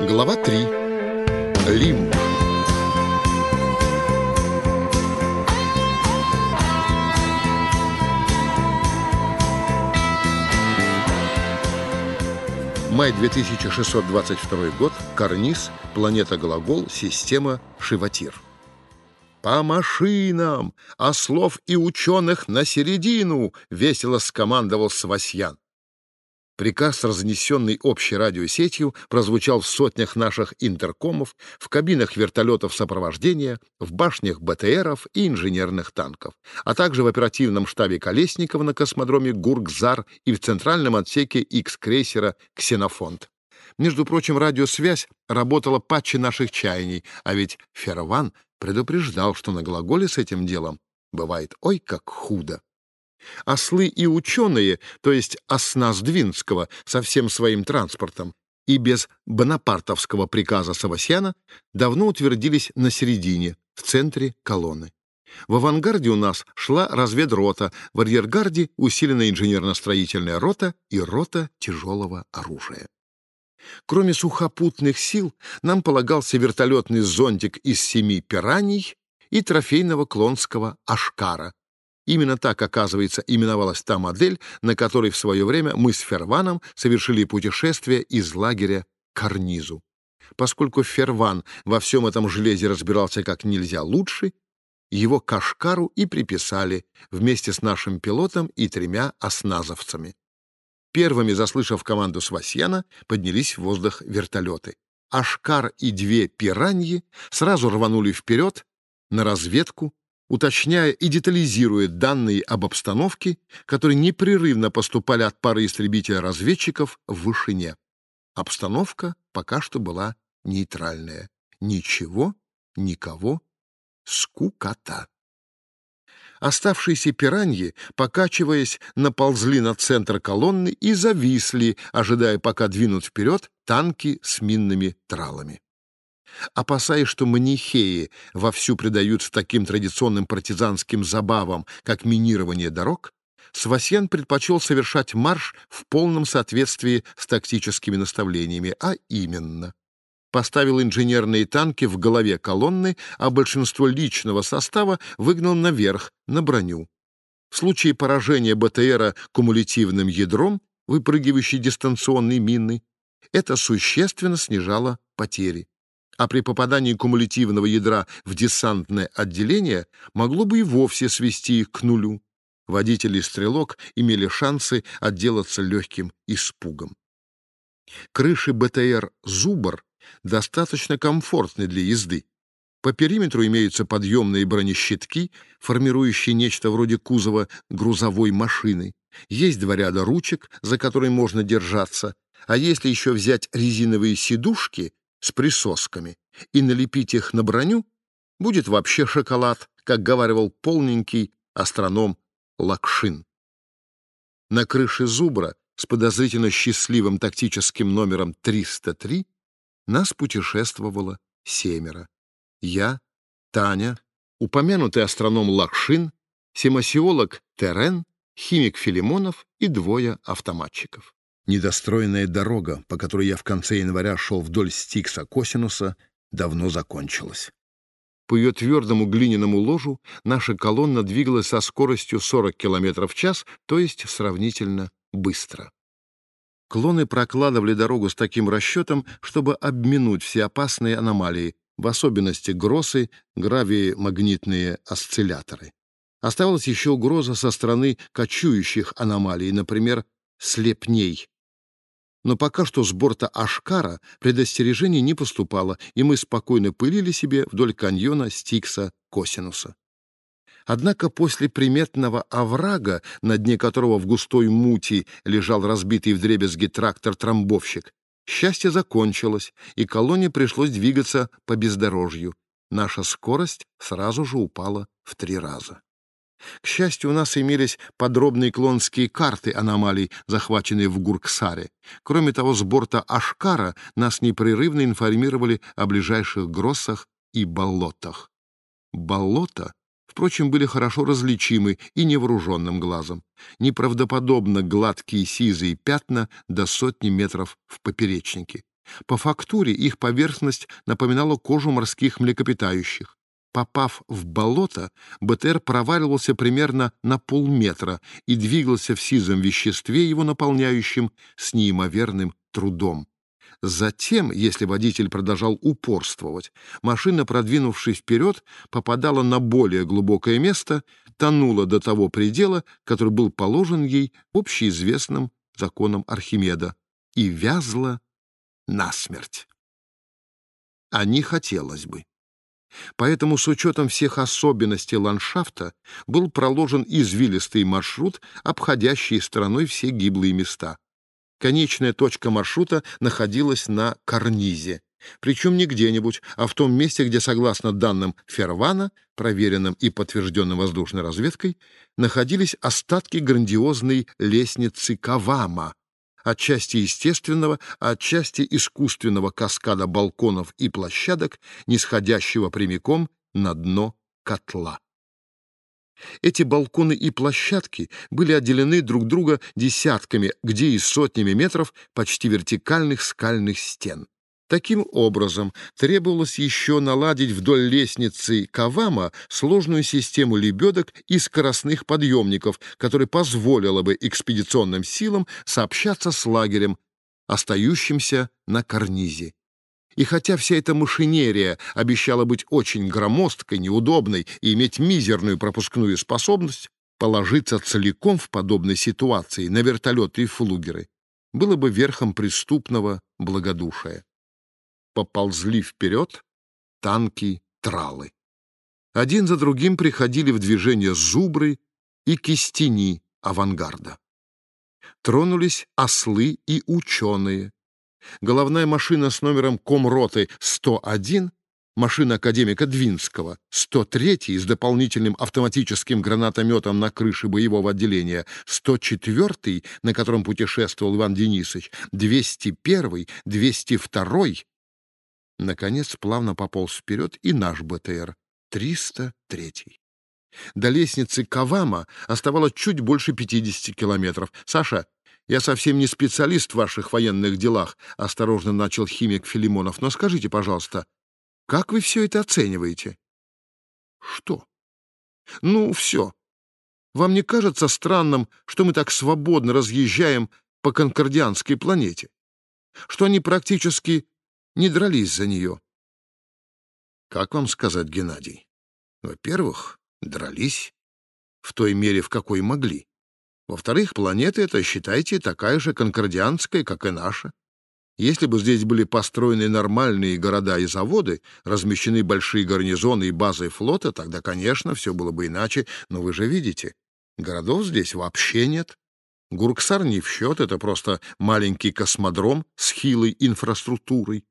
Глава 3. Лим. Май 2622 год. Карниз. Планета Глагол. Система Шиватир. «По машинам! Ослов и ученых на середину!» — весело скомандовал Свасьян. Приказ, разнесенный общей радиосетью, прозвучал в сотнях наших интеркомов, в кабинах вертолетов сопровождения, в башнях БТРов и инженерных танков, а также в оперативном штабе Колесникова на космодроме Гургзар и в центральном отсеке X-крейсера «Ксенофонт». Между прочим, радиосвязь работала патче наших чаяний, а ведь Ферван предупреждал, что на глаголе с этим делом бывает ой как худо. Ослы и ученые, то есть оснас Двинского со всем своим транспортом, и без бонапартовского приказа Савасьяна давно утвердились на середине, в центре колонны. В авангарде у нас шла разведрота, в арьергарде усиленная инженерно-строительная рота и рота тяжелого оружия. Кроме сухопутных сил, нам полагался вертолетный зонтик из семи пираний и трофейного клонского «Ашкара», Именно так, оказывается, именовалась та модель, на которой в свое время мы с Ферваном совершили путешествие из лагеря к карнизу. Поскольку Ферван во всем этом железе разбирался как нельзя лучше, его Кашкару и приписали вместе с нашим пилотом и тремя осназовцами. Первыми, заслышав команду Свасьяна, поднялись в воздух вертолеты. Ашкар и две пираньи сразу рванули вперед на разведку уточняя и детализируя данные об обстановке, которые непрерывно поступали от пары истребителя-разведчиков в вышине. Обстановка пока что была нейтральная. Ничего, никого, скукота. Оставшиеся пираньи, покачиваясь, наползли на центр колонны и зависли, ожидая, пока двинут вперед танки с минными тралами. Опасаясь, что манихеи вовсю предаются таким традиционным партизанским забавам, как минирование дорог, Свасьян предпочел совершать марш в полном соответствии с тактическими наставлениями, а именно поставил инженерные танки в голове колонны, а большинство личного состава выгнал наверх, на броню. В случае поражения БТРа кумулятивным ядром, выпрыгивающей дистанционной мины, это существенно снижало потери а при попадании кумулятивного ядра в десантное отделение могло бы и вовсе свести их к нулю. Водитель и стрелок имели шансы отделаться легким испугом. Крыши БТР «Зубр» достаточно комфортны для езды. По периметру имеются подъемные бронещитки, формирующие нечто вроде кузова грузовой машины. Есть два ряда ручек, за которые можно держаться, а если еще взять резиновые сидушки, с присосками и налепить их на броню, будет вообще шоколад, как говаривал полненький астроном Лакшин. На крыше «Зубра» с подозрительно счастливым тактическим номером 303 нас путешествовало семеро. Я, Таня, упомянутый астроном Лакшин, семасиолог Терен, химик Филимонов и двое автоматчиков. Недостроенная дорога, по которой я в конце января шел вдоль Стикса Косинуса, давно закончилась. По ее твердому глиняному ложу наша колонна двигалась со скоростью 40 км в час, то есть сравнительно быстро. Клоны прокладывали дорогу с таким расчетом, чтобы обминуть все опасные аномалии, в особенности гросы, гравии-магнитные осцилляторы. Оставалась еще угроза со стороны кочующих аномалий, например, слепней, но пока что с борта Ашкара предостережений не поступало, и мы спокойно пылили себе вдоль каньона Стикса-Косинуса. Однако после приметного оврага, на дне которого в густой мути лежал разбитый вдребезги трактор-трамбовщик, счастье закончилось, и колонне пришлось двигаться по бездорожью. Наша скорость сразу же упала в три раза. К счастью, у нас имелись подробные клонские карты аномалий, захваченные в Гурксаре. Кроме того, с борта Ашкара нас непрерывно информировали о ближайших гроссах и болотах. Болота, впрочем, были хорошо различимы и невооруженным глазом. Неправдоподобно гладкие сизые пятна до сотни метров в поперечнике. По фактуре их поверхность напоминала кожу морских млекопитающих. Попав в болото, БТР проваливался примерно на полметра и двигался в сизом веществе, его наполняющем с неимоверным трудом. Затем, если водитель продолжал упорствовать, машина, продвинувшись вперед, попадала на более глубокое место, тонула до того предела, который был положен ей общеизвестным законом Архимеда, и вязла насмерть. А не хотелось бы. Поэтому с учетом всех особенностей ландшафта был проложен извилистый маршрут, обходящий стороной все гиблые места. Конечная точка маршрута находилась на карнизе. Причем не где-нибудь, а в том месте, где, согласно данным Фервана, проверенным и подтвержденным воздушной разведкой, находились остатки грандиозной лестницы Кавама, отчасти естественного, а отчасти искусственного каскада балконов и площадок, нисходящего прямиком на дно котла. Эти балконы и площадки были отделены друг друга десятками, где и сотнями метров почти вертикальных скальных стен. Таким образом, требовалось еще наладить вдоль лестницы Кавама сложную систему лебедок и скоростных подъемников, которая позволила бы экспедиционным силам сообщаться с лагерем, остающимся на карнизе. И хотя вся эта машинерия обещала быть очень громоздкой, неудобной и иметь мизерную пропускную способность, положиться целиком в подобной ситуации на вертолеты и флугеры было бы верхом преступного благодушия поползли вперед танки-тралы. Один за другим приходили в движение зубры и кистени авангарда. Тронулись ослы и ученые. Головная машина с номером комроты 101 машина академика Двинского, 103-й с дополнительным автоматическим гранатометом на крыше боевого отделения, 104-й, на котором путешествовал Иван Денисович, 201-й, 202-й Наконец плавно пополз вперед и наш БТР, 303-й. До лестницы Кавама оставалось чуть больше 50 километров. «Саша, я совсем не специалист в ваших военных делах», — осторожно начал химик Филимонов. «Но скажите, пожалуйста, как вы все это оцениваете?» «Что?» «Ну, все. Вам не кажется странным, что мы так свободно разъезжаем по конкордианской планете? Что они практически не дрались за нее. Как вам сказать, Геннадий? Во-первых, дрались в той мере, в какой могли. Во-вторых, планета эта, считайте, такая же конкордианская, как и наша. Если бы здесь были построены нормальные города и заводы, размещены большие гарнизоны и базы флота, тогда, конечно, все было бы иначе, но вы же видите, городов здесь вообще нет. Гурксар не в счет, это просто маленький космодром с хилой инфраструктурой.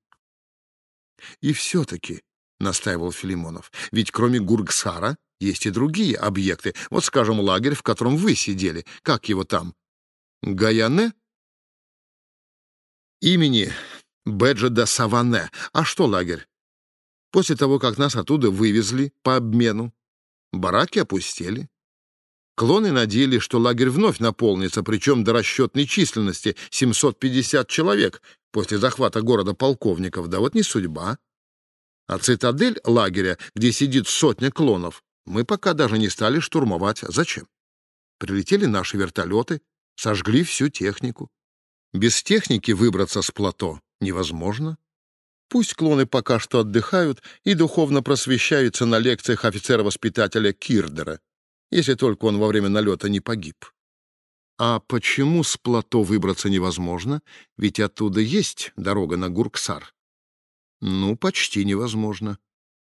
И все-таки, — настаивал Филимонов, — ведь кроме Гургсара есть и другие объекты. Вот, скажем, лагерь, в котором вы сидели. Как его там? Гаяне? Имени Беджа де Саване. А что лагерь? После того, как нас оттуда вывезли по обмену, бараки опустели. Клоны надеялись, что лагерь вновь наполнится, причем до расчетной численности 750 человек после захвата города полковников. Да вот не судьба. А цитадель лагеря, где сидит сотня клонов, мы пока даже не стали штурмовать. Зачем? Прилетели наши вертолеты, сожгли всю технику. Без техники выбраться с плато невозможно. Пусть клоны пока что отдыхают и духовно просвещаются на лекциях офицера-воспитателя Кирдера если только он во время налета не погиб. А почему с плато выбраться невозможно? Ведь оттуда есть дорога на Гурксар. Ну, почти невозможно.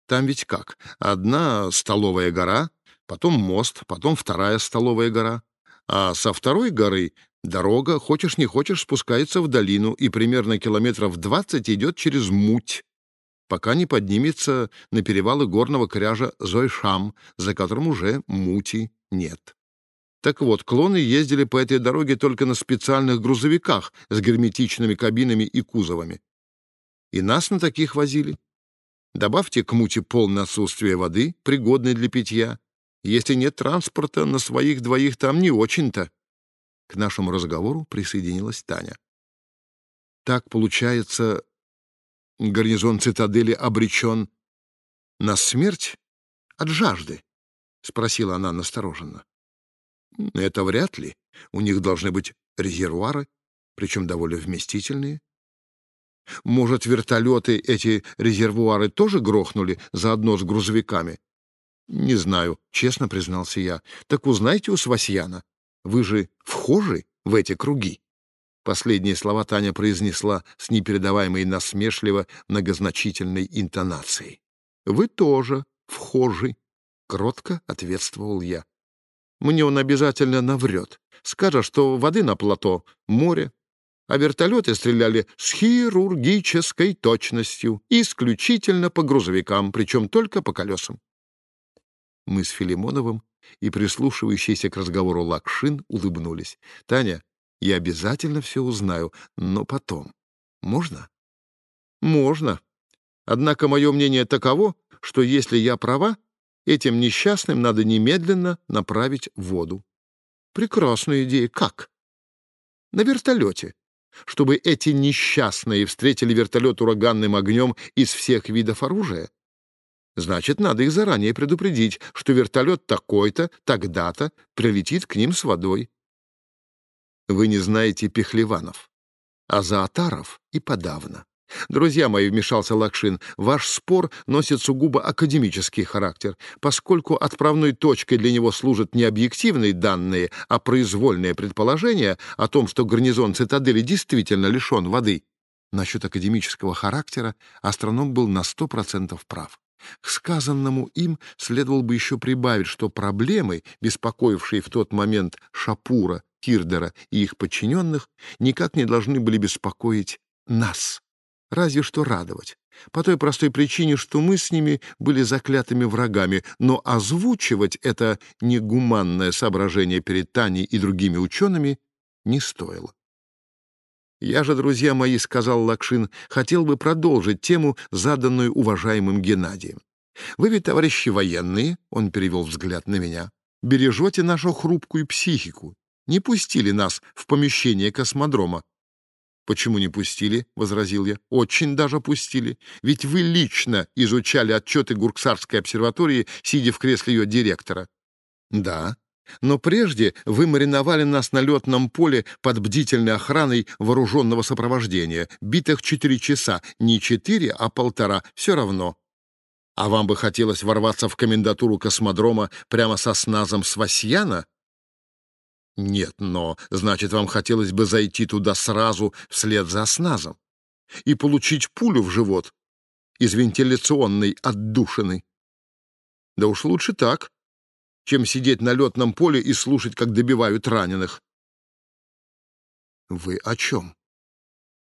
Там ведь как? Одна столовая гора, потом мост, потом вторая столовая гора. А со второй горы дорога, хочешь не хочешь, спускается в долину и примерно километров двадцать идет через муть пока не поднимется на перевалы горного кряжа Зойшам, за которым уже мути нет. Так вот, клоны ездили по этой дороге только на специальных грузовиках с герметичными кабинами и кузовами. И нас на таких возили. Добавьте к мути полное отсутствие воды, пригодной для питья. Если нет транспорта, на своих двоих там не очень-то. К нашему разговору присоединилась Таня. Так получается, гарнизон цитадели обречен на смерть от жажды? — спросила она настороженно. — Это вряд ли. У них должны быть резервуары, причем довольно вместительные. Может, вертолеты эти резервуары тоже грохнули заодно с грузовиками? Не знаю, честно признался я. Так узнайте у Свасьяна. Вы же вхожи в эти круги. Последние слова Таня произнесла с непередаваемой насмешливо многозначительной интонацией. «Вы тоже вхожи», — кротко ответствовал я. «Мне он обязательно наврет. Скажет, что воды на плато — море, а вертолеты стреляли с хирургической точностью, исключительно по грузовикам, причем только по колесам. Мы с Филимоновым и прислушивающийся к разговору Лакшин улыбнулись. «Таня, я обязательно все узнаю, но потом. Можно?» «Можно. Однако мое мнение таково, что если я права, этим несчастным надо немедленно направить воду». «Прекрасная идея. Как?» «На вертолете чтобы эти несчастные встретили вертолет ураганным огнем из всех видов оружия? Значит, надо их заранее предупредить, что вертолет такой-то, тогда-то прилетит к ним с водой. Вы не знаете пехлеванов, а заатаров и подавно. «Друзья мои», — вмешался Лакшин, — «ваш спор носит сугубо академический характер, поскольку отправной точкой для него служат не объективные данные, а произвольные предположения о том, что гарнизон цитадели действительно лишен воды». Насчет академического характера астроном был на сто процентов прав. К сказанному им следовало бы еще прибавить, что проблемы, беспокоившие в тот момент Шапура, Кирдера и их подчиненных, никак не должны были беспокоить нас разве что радовать. По той простой причине, что мы с ними были заклятыми врагами, но озвучивать это негуманное соображение перед Таней и другими учеными не стоило. «Я же, друзья мои, — сказал Лакшин, — хотел бы продолжить тему, заданную уважаемым Геннадием. Вы ведь, товарищи военные, — он перевел взгляд на меня, — бережете нашу хрупкую психику, не пустили нас в помещение космодрома, «Почему не пустили?» — возразил я. «Очень даже пустили. Ведь вы лично изучали отчеты Гурксарской обсерватории, сидя в кресле ее директора». «Да. Но прежде вы мариновали нас на летном поле под бдительной охраной вооруженного сопровождения. Битых четыре часа. Не четыре, а полтора. Все равно. А вам бы хотелось ворваться в комендатуру космодрома прямо со сназом Свасьяна?» Нет, но, значит, вам хотелось бы зайти туда сразу вслед за осназом и получить пулю в живот из вентиляционной отдушины. Да уж лучше так, чем сидеть на летном поле и слушать, как добивают раненых. Вы о чем?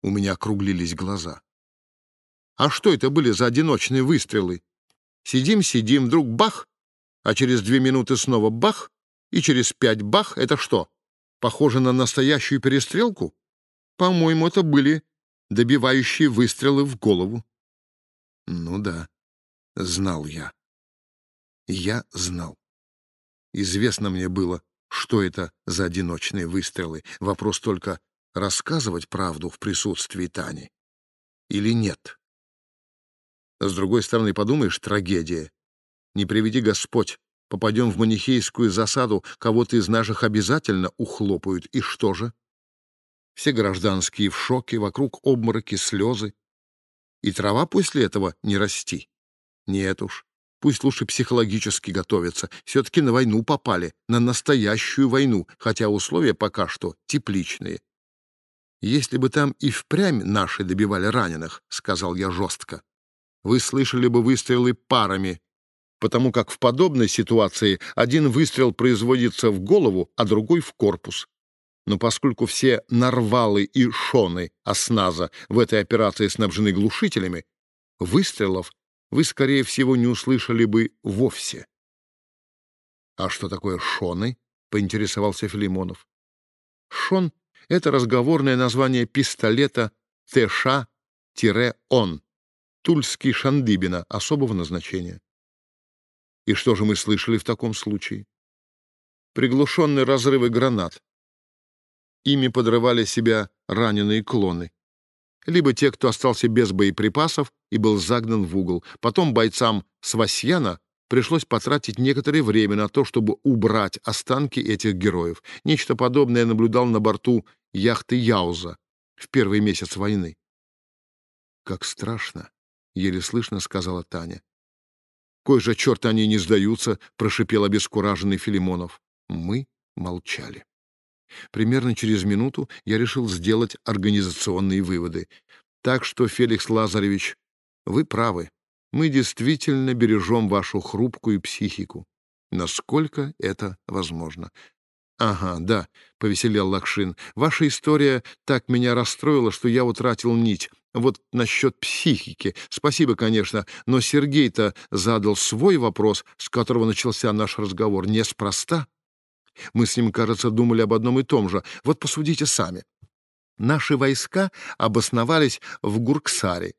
У меня округлились глаза. А что это были за одиночные выстрелы? Сидим-сидим, вдруг бах, а через две минуты снова бах, и через пять бах — это что? Похоже на настоящую перестрелку? По-моему, это были добивающие выстрелы в голову. Ну да, знал я. Я знал. Известно мне было, что это за одиночные выстрелы. Вопрос только, рассказывать правду в присутствии Тани или нет. С другой стороны, подумаешь, трагедия. Не приведи Господь, Попадем в манихейскую засаду, кого-то из наших обязательно ухлопают. И что же? Все гражданские в шоке, вокруг обмороки, слезы. И трава после этого не расти. Нет уж, пусть лучше психологически готовятся. Все-таки на войну попали, на настоящую войну, хотя условия пока что тепличные. «Если бы там и впрямь наши добивали раненых», — сказал я жестко, — «вы слышали бы выстрелы парами, потому как в подобной ситуации один выстрел производится в голову, а другой — в корпус. Но поскольку все нарвалы и шоны осназа в этой операции снабжены глушителями, выстрелов вы, скорее всего, не услышали бы вовсе. «А что такое шоны?» — поинтересовался Филимонов. «Шон — это разговорное название пистолета ТШ-ОН, Тульский Шандыбина, особого назначения. И что же мы слышали в таком случае? Приглушенные разрывы гранат. Ими подрывали себя раненые клоны. либо те, кто остался без боеприпасов и был загнан в угол. Потом бойцам Свасьяна пришлось потратить некоторое время на то, чтобы убрать останки этих героев. Нечто подобное я наблюдал на борту яхты Яуза в первый месяц войны. «Как страшно!» — еле слышно сказала Таня. «Кой же черт они не сдаются!» — прошипел обескураженный Филимонов. Мы молчали. Примерно через минуту я решил сделать организационные выводы. Так что, Феликс Лазаревич, вы правы. Мы действительно бережем вашу хрупкую психику. Насколько это возможно. «Ага, да», — повеселел Лакшин. «Ваша история так меня расстроила, что я утратил нить. Вот насчет психики. Спасибо, конечно, но Сергей-то задал свой вопрос, с которого начался наш разговор, неспроста. Мы с ним, кажется, думали об одном и том же. Вот посудите сами. Наши войска обосновались в Гурксаре.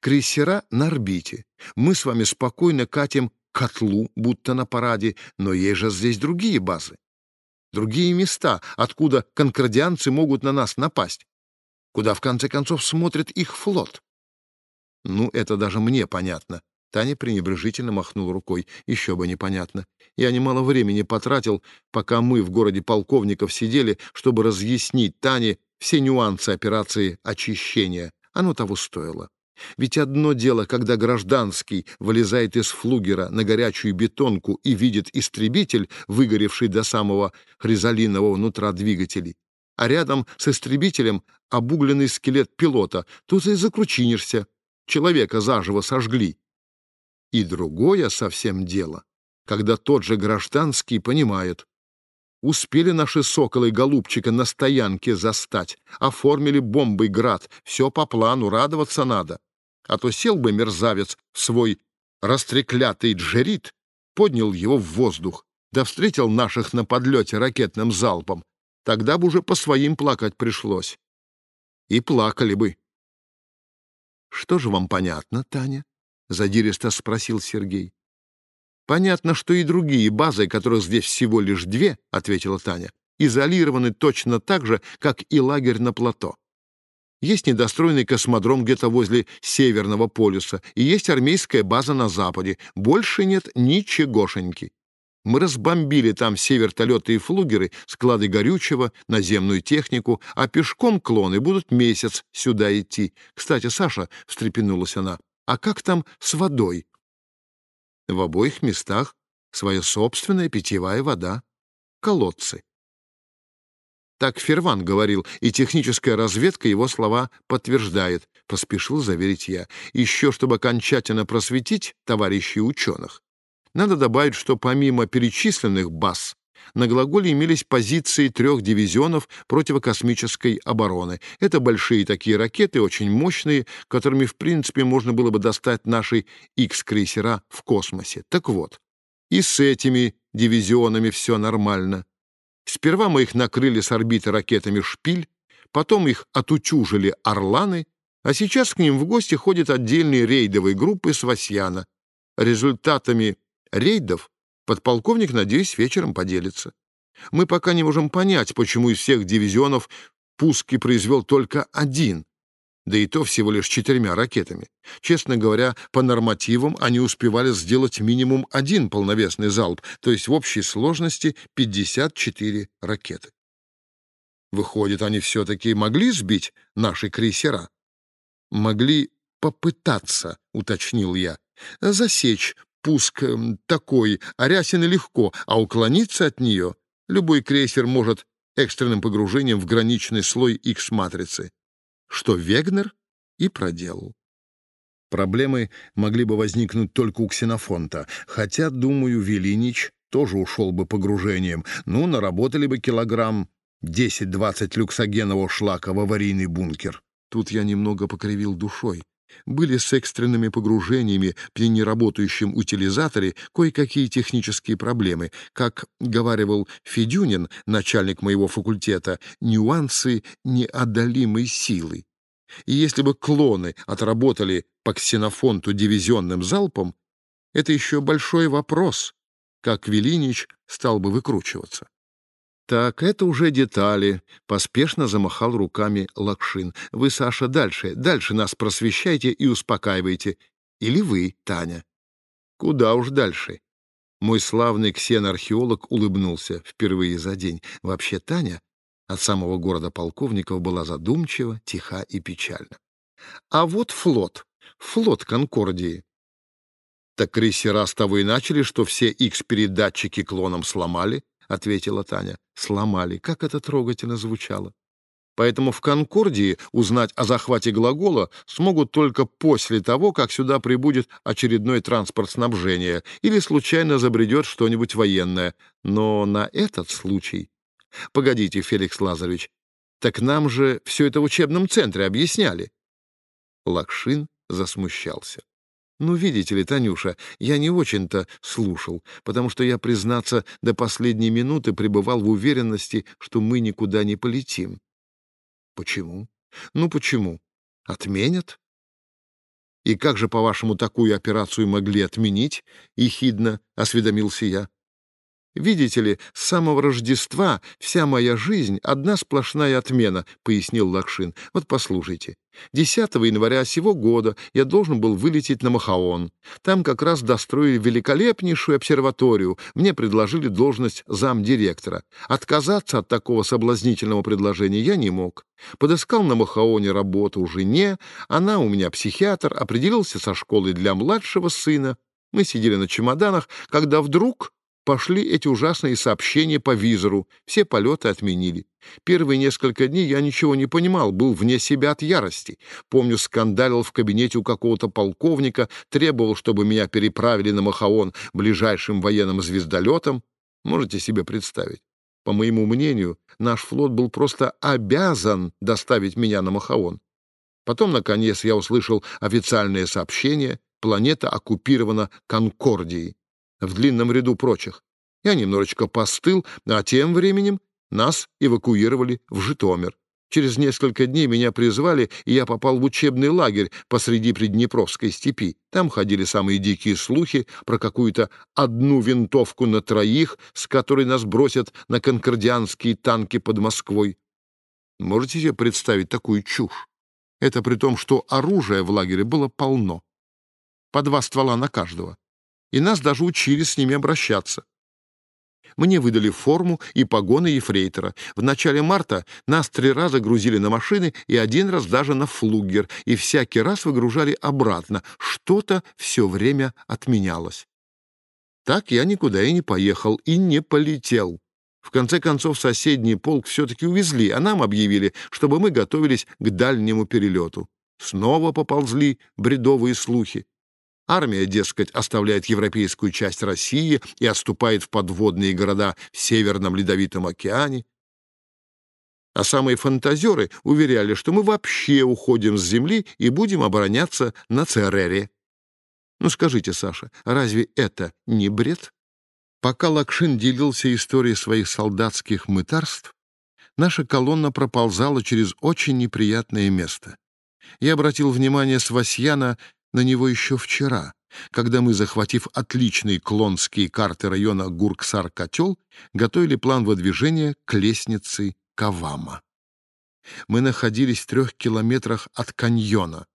Крейсера на орбите. Мы с вами спокойно катим котлу, будто на параде, но есть же здесь другие базы. Другие места, откуда конкордианцы могут на нас напасть. Куда, в конце концов, смотрит их флот. Ну, это даже мне понятно. Таня пренебрежительно махнул рукой. Еще бы непонятно. Я немало времени потратил, пока мы в городе полковников сидели, чтобы разъяснить Тане все нюансы операции очищения. Оно того стоило. Ведь одно дело, когда гражданский вылезает из флугера на горячую бетонку и видит истребитель, выгоревший до самого хризалинового нутра двигателей, а рядом с истребителем обугленный скелет пилота. Тут и закручинишься. Человека заживо сожгли. И другое совсем дело, когда тот же гражданский понимает, Успели наши соколы голубчика на стоянке застать, оформили бомбой град, все по плану, радоваться надо. А то сел бы мерзавец свой растреклятый джерит, поднял его в воздух, да встретил наших на подлете ракетным залпом. Тогда бы уже по своим плакать пришлось. И плакали бы. — Что же вам понятно, Таня? — задиристо спросил Сергей. «Понятно, что и другие базы, которых здесь всего лишь две, — ответила Таня, — изолированы точно так же, как и лагерь на плато. Есть недостроенный космодром где-то возле Северного полюса, и есть армейская база на Западе. Больше нет ничегошеньки. Мы разбомбили там все вертолеты и флугеры, склады горючего, наземную технику, а пешком клоны будут месяц сюда идти. Кстати, Саша, — встрепенулась она, — а как там с водой? В обоих местах своя собственная питьевая вода, колодцы. Так Ферван говорил, и техническая разведка его слова подтверждает, поспешил заверить я. Еще, чтобы окончательно просветить товарищей ученых, надо добавить, что помимо перечисленных баз, на глаголе имелись позиции трех дивизионов противокосмической обороны. Это большие такие ракеты, очень мощные, которыми, в принципе, можно было бы достать наши X-крейсера в космосе. Так вот, и с этими дивизионами все нормально. Сперва мы их накрыли с орбиты ракетами «Шпиль», потом их отутюжили «Орланы», а сейчас к ним в гости ходят отдельные рейдовые группы с Васьяна. Результатами рейдов Подполковник, надеюсь, вечером поделится. Мы пока не можем понять, почему из всех дивизионов пуски произвел только один, да и то всего лишь четырьмя ракетами. Честно говоря, по нормативам они успевали сделать минимум один полновесный залп, то есть в общей сложности 54 ракеты. Выходит, они все-таки могли сбить наши крейсера? Могли попытаться, уточнил я, засечь пуск эм, такой, Арясина легко, а уклониться от нее любой крейсер может экстренным погружением в граничный слой X-матрицы, что Вегнер и проделал. Проблемы могли бы возникнуть только у Ксенофонта, хотя, думаю, Велинич тоже ушел бы погружением, ну, наработали бы килограмм 10-20 люксогенового шлака в аварийный бункер. Тут я немного покривил душой были с экстренными погружениями при неработающем утилизаторе кое-какие технические проблемы. Как говаривал Федюнин, начальник моего факультета, нюансы неодолимой силы. И если бы клоны отработали по ксенофонту дивизионным залпом, это еще большой вопрос, как Велинич стал бы выкручиваться. Так, это уже детали, — поспешно замахал руками Лакшин. Вы, Саша, дальше, дальше нас просвещайте и успокаивайте. Или вы, Таня. Куда уж дальше. Мой славный ксенархеолог улыбнулся впервые за день. Вообще Таня от самого города полковников была задумчива, тиха и печальна. А вот флот, флот Конкордии. Так крейсера с того и начали, что все X-передатчики клоном сломали, — ответила Таня. Сломали. Как это трогательно звучало. Поэтому в Конкордии узнать о захвате глагола смогут только после того, как сюда прибудет очередной транспорт снабжения или случайно забредет что-нибудь военное. Но на этот случай... Погодите, Феликс Лазаревич, так нам же все это в учебном центре объясняли. Лакшин засмущался. «Ну, видите ли, Танюша, я не очень-то слушал, потому что я, признаться, до последней минуты пребывал в уверенности, что мы никуда не полетим». «Почему?» «Ну, почему? Отменят?» «И как же, по-вашему, такую операцию могли отменить?» — ехидно осведомился я. «Видите ли, с самого Рождества вся моя жизнь — одна сплошная отмена», — пояснил Лакшин. «Вот послушайте. 10 января сего года я должен был вылететь на Махаон. Там как раз достроили великолепнейшую обсерваторию. Мне предложили должность замдиректора. Отказаться от такого соблазнительного предложения я не мог. Подыскал на Махаоне работу жене. Она у меня психиатр, определился со школой для младшего сына. Мы сидели на чемоданах, когда вдруг пошли эти ужасные сообщения по визору, все полеты отменили. Первые несколько дней я ничего не понимал, был вне себя от ярости. Помню, скандалил в кабинете у какого-то полковника, требовал, чтобы меня переправили на Махаон ближайшим военным звездолетом. Можете себе представить? По моему мнению, наш флот был просто обязан доставить меня на Махаон. Потом, наконец, я услышал официальное сообщение, планета оккупирована Конкордией в длинном ряду прочих. Я немножечко постыл, а тем временем нас эвакуировали в Житомир. Через несколько дней меня призвали, и я попал в учебный лагерь посреди Приднепровской степи. Там ходили самые дикие слухи про какую-то одну винтовку на троих, с которой нас бросят на конкордианские танки под Москвой. Можете себе представить такую чушь? Это при том, что оружия в лагере было полно. По два ствола на каждого и нас даже учили с ними обращаться. Мне выдали форму и погоны ефрейтора. В начале марта нас три раза грузили на машины и один раз даже на флугер, и всякий раз выгружали обратно. Что-то все время отменялось. Так я никуда и не поехал, и не полетел. В конце концов, соседний полк все-таки увезли, а нам объявили, чтобы мы готовились к дальнему перелету. Снова поползли бредовые слухи. Армия, дескать, оставляет европейскую часть России и отступает в подводные города в Северном Ледовитом океане. А самые фантазеры уверяли, что мы вообще уходим с земли и будем обороняться на Церере. Ну скажите, Саша, разве это не бред? Пока Лакшин делился историей своих солдатских мытарств, наша колонна проползала через очень неприятное место. Я обратил внимание Свасьяна на него еще вчера, когда мы, захватив отличные клонские карты района Гурксар-Котел, готовили план выдвижения к лестнице Кавама. Мы находились в трех километрах от каньона.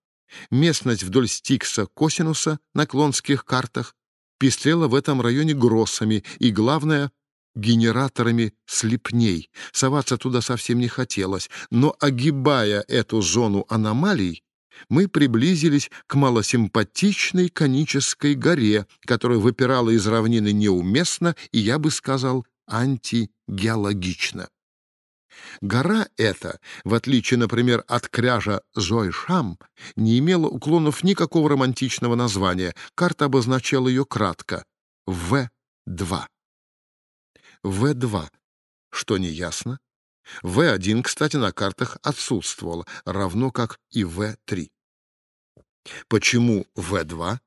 Местность вдоль Стикса-Косинуса на клонских картах пестрела в этом районе гроссами и, главное, генераторами слепней. Соваться туда совсем не хотелось, но, огибая эту зону аномалий, мы приблизились к малосимпатичной конической горе, которая выпирала из равнины неуместно и, я бы сказал, антигеологично. Гора эта, в отличие, например, от кряжа Зойшам, не имела уклонов никакого романтичного названия. Карта обозначала ее кратко — В-2. В-2. Что неясно? В1, кстати, на картах отсутствовало, равно как и В3. Почему В2?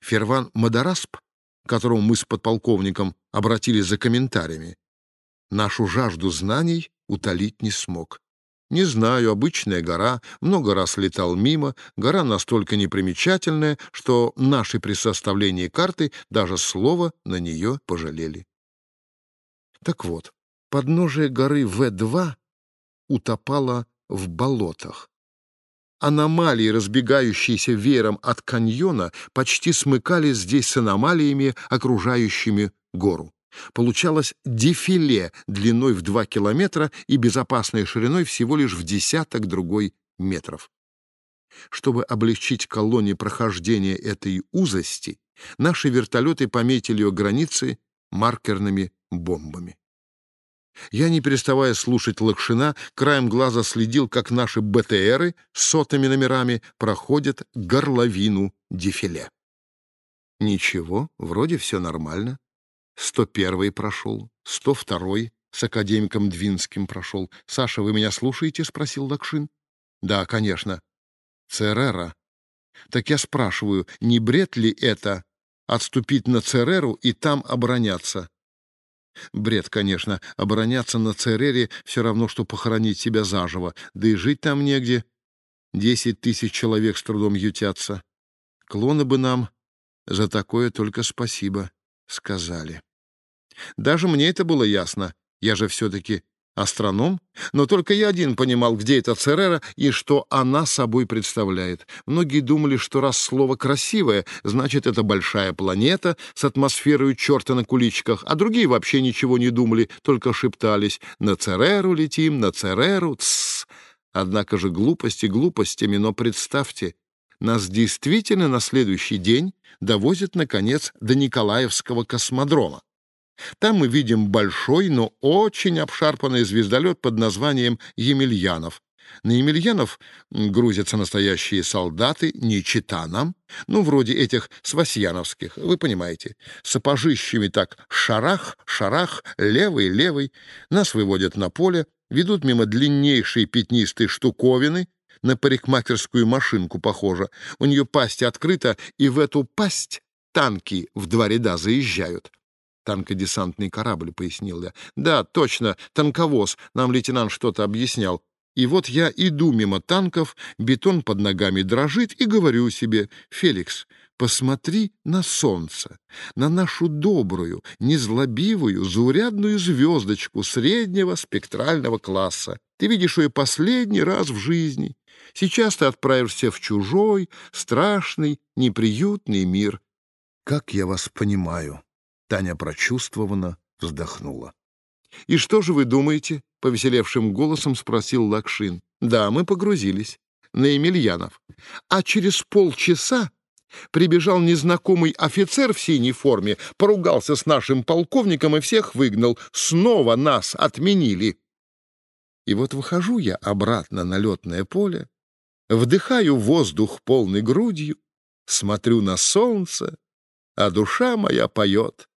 Ферван Мадарасп, к которому мы с подполковником обратились за комментариями, нашу жажду знаний утолить не смог. Не знаю, обычная гора, много раз летал мимо, гора настолько непримечательная, что наши при составлении карты даже слова на нее пожалели. Так вот, Подножие горы В2 утопало в болотах. Аномалии, разбегающиеся веером от каньона, почти смыкались здесь с аномалиями, окружающими гору. Получалось дефиле длиной в 2 километра и безопасной шириной всего лишь в десяток другой метров. Чтобы облегчить колонне прохождения этой узости, наши вертолеты пометили ее границы маркерными бомбами. Я, не переставая слушать Лакшина, краем глаза следил, как наши БТРы с сотыми номерами проходят горловину дефиле. Ничего, вроде все нормально. 101-й прошел, 102-й с академиком Двинским прошел. «Саша, вы меня слушаете?» — спросил Лакшин. «Да, конечно». «Церера». «Так я спрашиваю, не бред ли это отступить на Цереру и там обороняться?» Бред, конечно, обороняться на Церере все равно, что похоронить себя заживо, да и жить там негде. Десять тысяч человек с трудом ютятся. Клоны бы нам за такое только спасибо сказали. Даже мне это было ясно. Я же все-таки астроном, но только я один понимал, где эта Церера и что она собой представляет. Многие думали, что раз слово «красивое», значит, это большая планета с атмосферой черта на куличках, а другие вообще ничего не думали, только шептались «на Цереру летим, на Цереру, тссс». Однако же глупости глупостями, но представьте, нас действительно на следующий день довозят, наконец, до Николаевского космодрома. Там мы видим большой, но очень обшарпанный звездолет под названием «Емельянов». На Емельянов грузятся настоящие солдаты, не чита нам, ну, вроде этих свасьяновских, вы понимаете, сапожищами так шарах, шарах, левый, левый. Нас выводят на поле, ведут мимо длиннейшей пятнистой штуковины, на парикмахерскую машинку похожа. У нее пасть открыта, и в эту пасть танки в два ряда заезжают. Танкодесантный корабль, пояснил я. Да, точно, танковоз. Нам лейтенант что-то объяснял. И вот я иду мимо танков, бетон под ногами дрожит, и говорю себе, «Феликс, посмотри на солнце, на нашу добрую, незлобивую, заурядную звездочку среднего спектрального класса. Ты видишь ее последний раз в жизни. Сейчас ты отправишься в чужой, страшный, неприютный мир. Как я вас понимаю?» Таня прочувствованно вздохнула. «И что же вы думаете?» — повеселевшим голосом спросил Лакшин. «Да, мы погрузились. На Емельянов. А через полчаса прибежал незнакомый офицер в синей форме, поругался с нашим полковником и всех выгнал. Снова нас отменили. И вот выхожу я обратно на летное поле, вдыхаю воздух полной грудью, смотрю на солнце, а душа моя поет.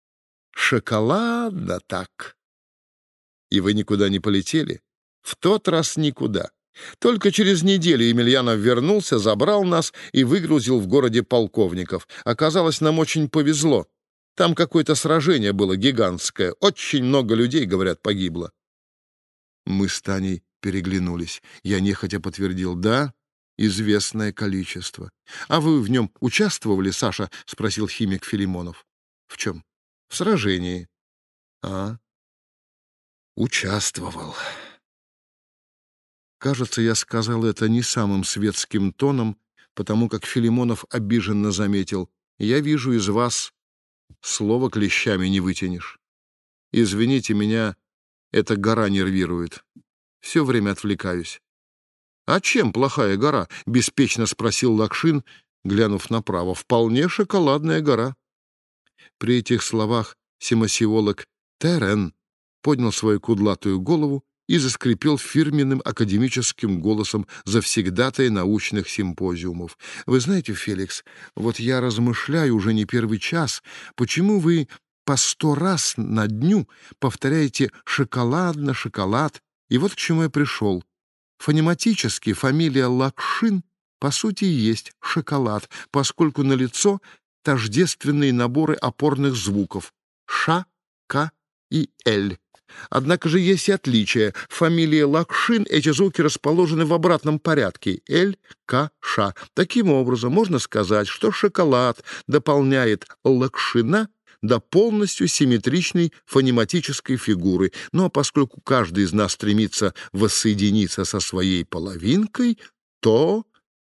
Шоколадно так. И вы никуда не полетели? В тот раз никуда. Только через неделю Емельянов вернулся, забрал нас и выгрузил в городе полковников. Оказалось, нам очень повезло. Там какое-то сражение было гигантское. Очень много людей, говорят, погибло. Мы с Таней переглянулись. Я нехотя подтвердил «да», известное количество. «А вы в нем участвовали, Саша?» — спросил химик Филимонов. «В чем?» В сражении. А? Участвовал. Кажется, я сказал это не самым светским тоном, потому как Филимонов обиженно заметил. Я вижу из вас слово клещами не вытянешь. Извините меня, эта гора нервирует. Все время отвлекаюсь. «А чем плохая гора?» — беспечно спросил Лакшин, глянув направо. «Вполне шоколадная гора». При этих словах семасиолог Терен поднял свою кудлатую голову и заскрипел фирменным академическим голосом завсегдатай научных симпозиумов. «Вы знаете, Феликс, вот я размышляю уже не первый час, почему вы по сто раз на дню повторяете «шоколадно», «шоколад», и вот к чему я пришел. Фонематически фамилия Лакшин по сути есть шоколад, поскольку на лицо тождественные наборы опорных звуков «ш», «к» и «л». Однако же есть и отличия. В фамилии Лакшин эти звуки расположены в обратном порядке — «л», «к», «ш». Таким образом, можно сказать, что шоколад дополняет Лакшина до полностью симметричной фонематической фигуры. Ну, а поскольку каждый из нас стремится воссоединиться со своей половинкой, то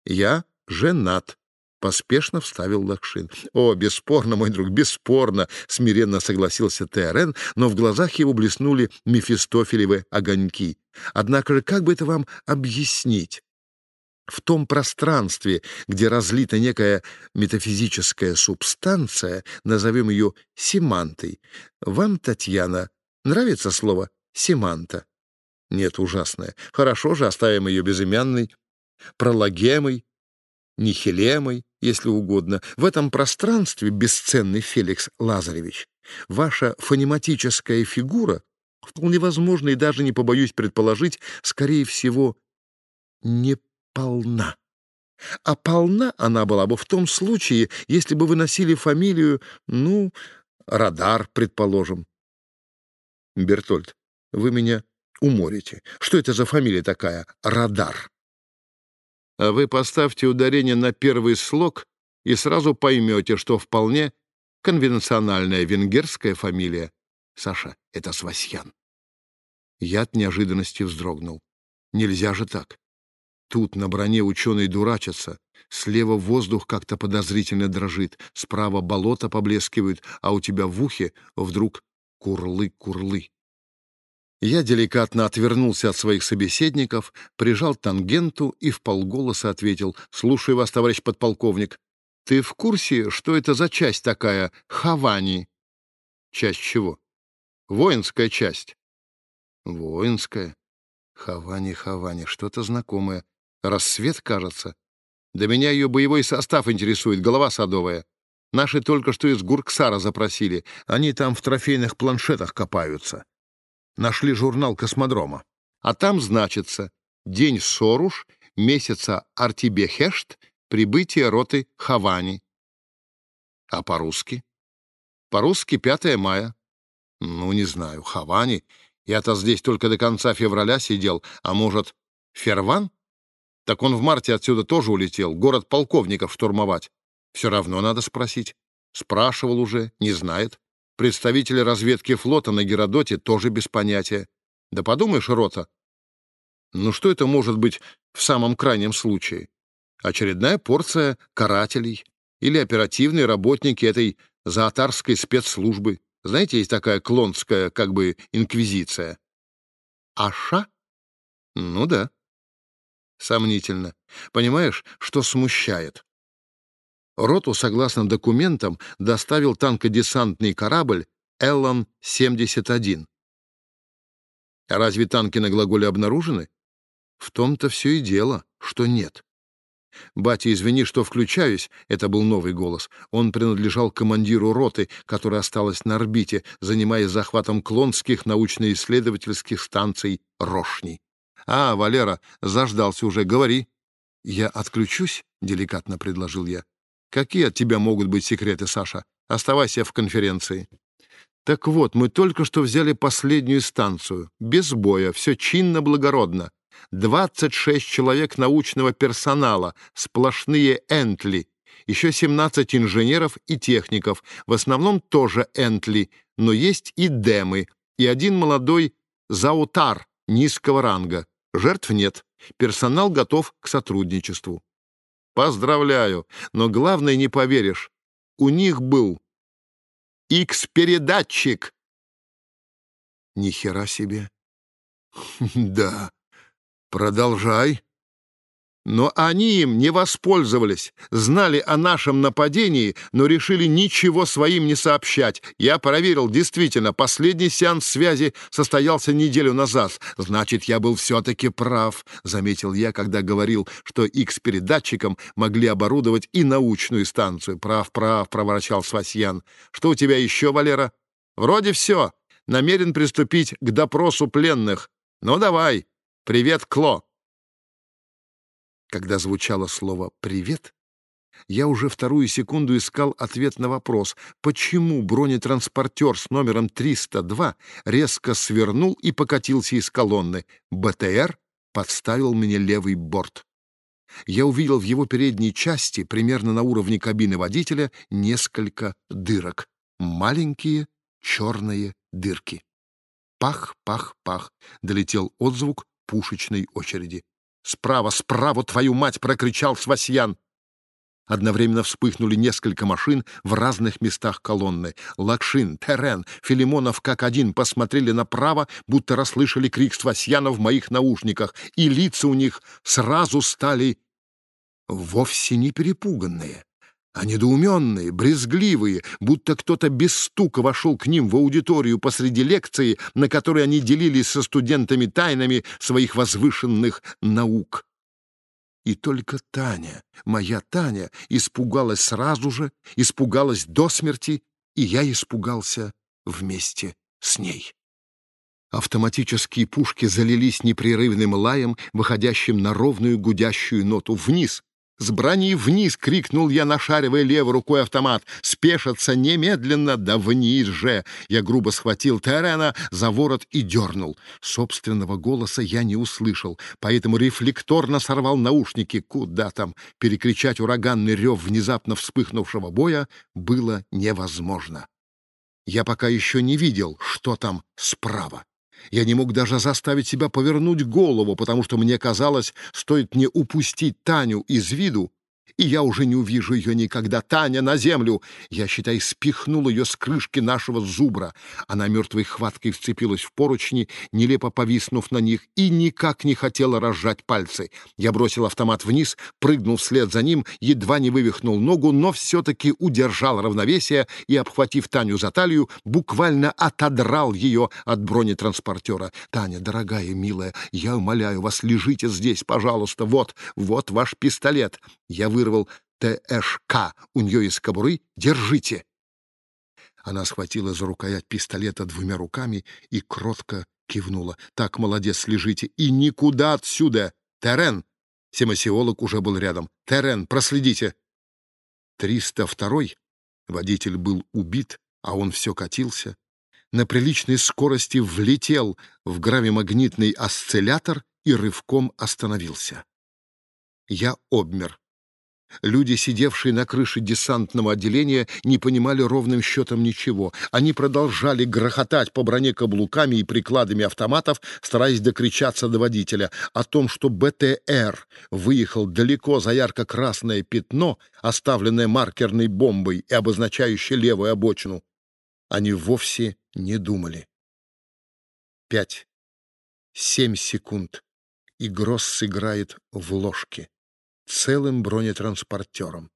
я женат. Поспешно вставил Лакшин. «О, бесспорно, мой друг, бесспорно!» — смиренно согласился ТРН, но в глазах его блеснули мефистофелевы огоньки. «Однако же, как бы это вам объяснить?» В том пространстве, где разлита некая метафизическая субстанция, назовем ее семантой. Вам, Татьяна, нравится слово «семанта»? Нет, ужасное. Хорошо же, оставим ее безымянной, прологемой, нихилемой, если угодно. В этом пространстве, бесценный Феликс Лазаревич, ваша фонематическая фигура вполне возможно и даже не побоюсь предположить, скорее всего, не полна. А полна она была бы в том случае, если бы вы носили фамилию, ну, Радар, предположим. Бертольд, вы меня уморите. Что это за фамилия такая? Радар. А вы поставьте ударение на первый слог и сразу поймете, что вполне конвенциональная венгерская фамилия. Саша, это Свасьян. Я от неожиданности вздрогнул. Нельзя же так. Тут на броне ученый дурачатся. Слева воздух как-то подозрительно дрожит, справа болото поблескивают, а у тебя в ухе вдруг курлы-курлы. Я деликатно отвернулся от своих собеседников, прижал тангенту и вполголоса ответил. «Слушаю вас, товарищ подполковник. Ты в курсе, что это за часть такая, Хавани?» «Часть чего?» «Воинская часть». «Воинская? Хавани, Хавани, что-то знакомое. Рассвет, кажется. Да меня ее боевой состав интересует, голова садовая. Наши только что из Гурксара запросили. Они там в трофейных планшетах копаются. Нашли журнал космодрома. А там значится день Соруш, месяца Артибехешт, прибытие роты Хавани. А по-русски? По-русски 5 мая. Ну, не знаю, Хавани. Я-то здесь только до конца февраля сидел. А может, Ферван? Так он в марте отсюда тоже улетел, город полковников штурмовать. Все равно надо спросить. Спрашивал уже, не знает. Представители разведки флота на Геродоте тоже без понятия. Да подумаешь, рота. Ну что это может быть в самом крайнем случае? Очередная порция карателей или оперативные работники этой зоотарской спецслужбы. Знаете, есть такая клонская, как бы, инквизиция. Аша? Ну да. Сомнительно. Понимаешь, что смущает? Роту, согласно документам, доставил танкодесантный корабль «Эллон-71». А разве танки на глаголе обнаружены? В том-то все и дело, что нет. «Батя, извини, что включаюсь», — это был новый голос. Он принадлежал командиру роты, которая осталась на орбите, занимаясь захватом клонских научно-исследовательских станций «Рошни». «А, Валера, заждался уже, говори». «Я отключусь?» — деликатно предложил я. «Какие от тебя могут быть секреты, Саша? Оставайся в конференции». «Так вот, мы только что взяли последнюю станцию. Без боя, все чинно-благородно. 26 человек научного персонала, сплошные Энтли. Еще 17 инженеров и техников, в основном тоже Энтли, но есть и Демы, и один молодой Заутар низкого ранга. Жертв нет. Персонал готов к сотрудничеству. Поздравляю, но главное, не поверишь, у них был X-передатчик. Ни хера себе. Да. Продолжай. Но они им не воспользовались, знали о нашем нападении, но решили ничего своим не сообщать. Я проверил, действительно, последний сеанс связи состоялся неделю назад. Значит, я был все-таки прав, — заметил я, когда говорил, что X-передатчиком могли оборудовать и научную станцию. Прав, прав, — проворчал Свасьян. Что у тебя еще, Валера? Вроде все. Намерен приступить к допросу пленных. Ну, давай. Привет, Кло. Когда звучало слово «привет», я уже вторую секунду искал ответ на вопрос, почему бронетранспортер с номером 302 резко свернул и покатился из колонны. БТР подставил мне левый борт. Я увидел в его передней части, примерно на уровне кабины водителя, несколько дырок. маленькие черные дырки. Пах, пах, пах, долетел отзвук пушечной очереди. «Справа, справа, твою мать!» — прокричал Свасьян. Одновременно вспыхнули несколько машин в разных местах колонны. Лакшин, Терен, Филимонов как один посмотрели направо, будто расслышали крик Свасьяна в моих наушниках, и лица у них сразу стали вовсе не перепуганные, а недоуменные, брезгливые, будто кто-то без стука вошел к ним в аудиторию посреди лекции, на которой они делились со студентами тайнами своих возвышенных наук. И только Таня, моя Таня, испугалась сразу же, испугалась до смерти, и я испугался вместе с ней. Автоматические пушки залились непрерывным лаем, выходящим на ровную гудящую ноту вниз, с браней вниз крикнул я, нашаривая левой рукой автомат. «Спешатся немедленно! Да вниз же!» Я грубо схватил Терена за ворот и дернул. Собственного голоса я не услышал, поэтому рефлекторно сорвал наушники. Куда там? Перекричать ураганный рев внезапно вспыхнувшего боя было невозможно. Я пока еще не видел, что там справа. Я не мог даже заставить себя повернуть голову, потому что мне казалось, стоит мне упустить Таню из виду, и я уже не увижу ее никогда. Таня, на землю! Я, считай, спихнул ее с крышки нашего зубра. Она мертвой хваткой вцепилась в поручни, нелепо повиснув на них, и никак не хотела разжать пальцы. Я бросил автомат вниз, прыгнул вслед за ним, едва не вывихнул ногу, но все-таки удержал равновесие и, обхватив Таню за талию, буквально отодрал ее от бронетранспортера. «Таня, дорогая, милая, я умоляю вас, лежите здесь, пожалуйста. Вот, вот ваш пистолет». Я вы вырвал ТШК у нее из кобуры. «Держите!» Она схватила за рукоять пистолета двумя руками и кротко кивнула. «Так, молодец, лежите. И никуда отсюда! Терен!» Семасиолог уже был рядом. «Терен, проследите!» 302-й водитель был убит, а он все катился. На приличной скорости влетел в гравимагнитный осциллятор и рывком остановился. Я обмер. Люди, сидевшие на крыше десантного отделения, не понимали ровным счетом ничего. Они продолжали грохотать по броне каблуками и прикладами автоматов, стараясь докричаться до водителя о том, что БТР выехал далеко за ярко-красное пятно, оставленное маркерной бомбой и обозначающее левую обочину. Они вовсе не думали. Пять. Семь секунд, и Гросс сыграет в ложке целым бронетранспортером,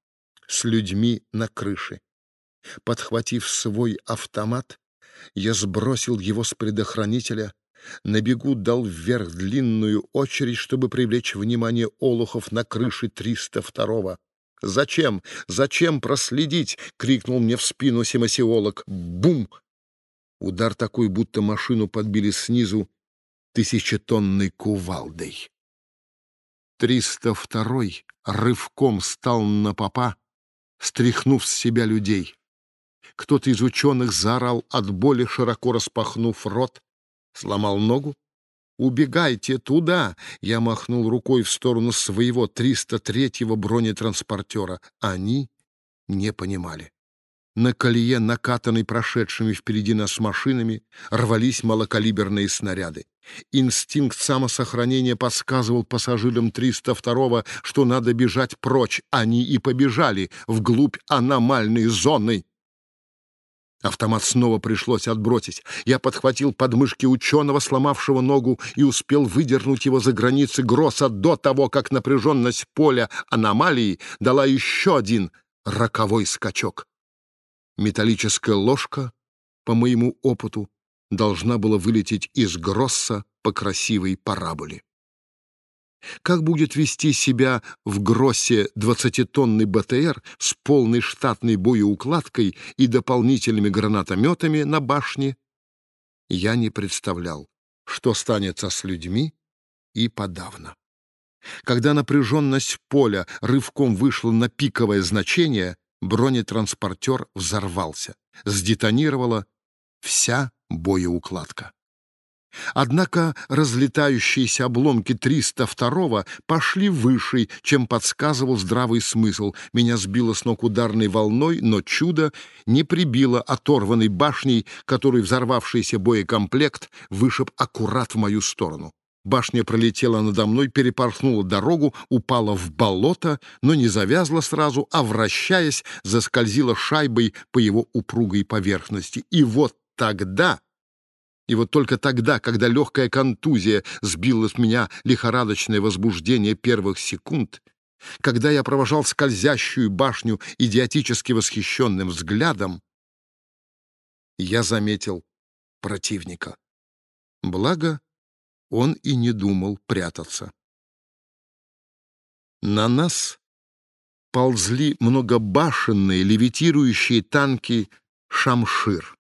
с людьми на крыше. Подхватив свой автомат, я сбросил его с предохранителя, на бегу дал вверх длинную очередь, чтобы привлечь внимание олухов на крыше 302-го. «Зачем? Зачем проследить?» — крикнул мне в спину семасиолог. «Бум!» Удар такой, будто машину подбили снизу тысячетонной кувалдой. 302-й рывком стал на попа, стряхнув с себя людей. Кто-то из ученых заорал от боли, широко распахнув рот, сломал ногу. «Убегайте туда!» — я махнул рукой в сторону своего 303-го бронетранспортера. Они не понимали. На колее, накатанной прошедшими впереди нас машинами, рвались малокалиберные снаряды. Инстинкт самосохранения подсказывал пассажирам 302-го, что надо бежать прочь. Они и побежали вглубь аномальной зоны. Автомат снова пришлось отбросить. Я подхватил подмышки ученого, сломавшего ногу, и успел выдернуть его за границы Гросса до того, как напряженность поля аномалии дала еще один роковой скачок. Металлическая ложка, по моему опыту, должна была вылететь из Гросса по красивой параболе. Как будет вести себя в Гроссе двадцатитонный БТР с полной штатной боеукладкой и дополнительными гранатометами на башне, я не представлял, что станется с людьми и подавно. Когда напряженность поля рывком вышла на пиковое значение, бронетранспортер взорвался. Сдетонировала вся боеукладка. Однако разлетающиеся обломки 302-го пошли выше, чем подсказывал здравый смысл. Меня сбило с ног ударной волной, но чудо не прибило оторванной башней, которую взорвавшийся боекомплект вышиб аккурат в мою сторону. Башня пролетела надо мной, перепорхнула дорогу, упала в болото, но не завязла сразу, а, вращаясь, заскользила шайбой по его упругой поверхности. И вот тогда... И вот только тогда, когда легкая контузия сбила с меня лихорадочное возбуждение первых секунд, когда я провожал скользящую башню идиотически восхищенным взглядом, я заметил противника. Благо, он и не думал прятаться. На нас ползли многобашенные левитирующие танки «Шамшир».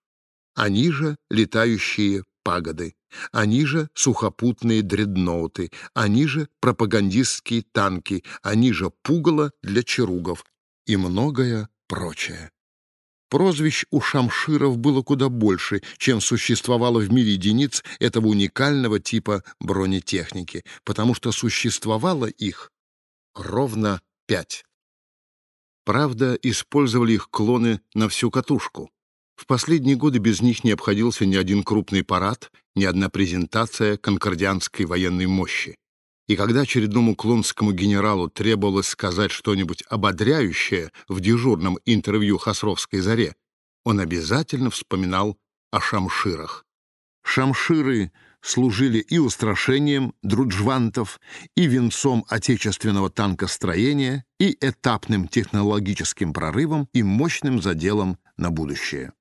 Они же летающие пагоды, они же сухопутные дредноуты, они же пропагандистские танки, они же пугало для чаругов и многое прочее. Прозвищ у шамширов было куда больше, чем существовало в мире единиц этого уникального типа бронетехники, потому что существовало их ровно пять. Правда, использовали их клоны на всю катушку. В последние годы без них не обходился ни один крупный парад, ни одна презентация конкордианской военной мощи. И когда очередному клонскому генералу требовалось сказать что-нибудь ободряющее в дежурном интервью Хасровской заре, он обязательно вспоминал о шамширах. Шамширы служили и устрашением друджвантов, и венцом отечественного танкостроения, и этапным технологическим прорывом, и мощным заделом на будущее.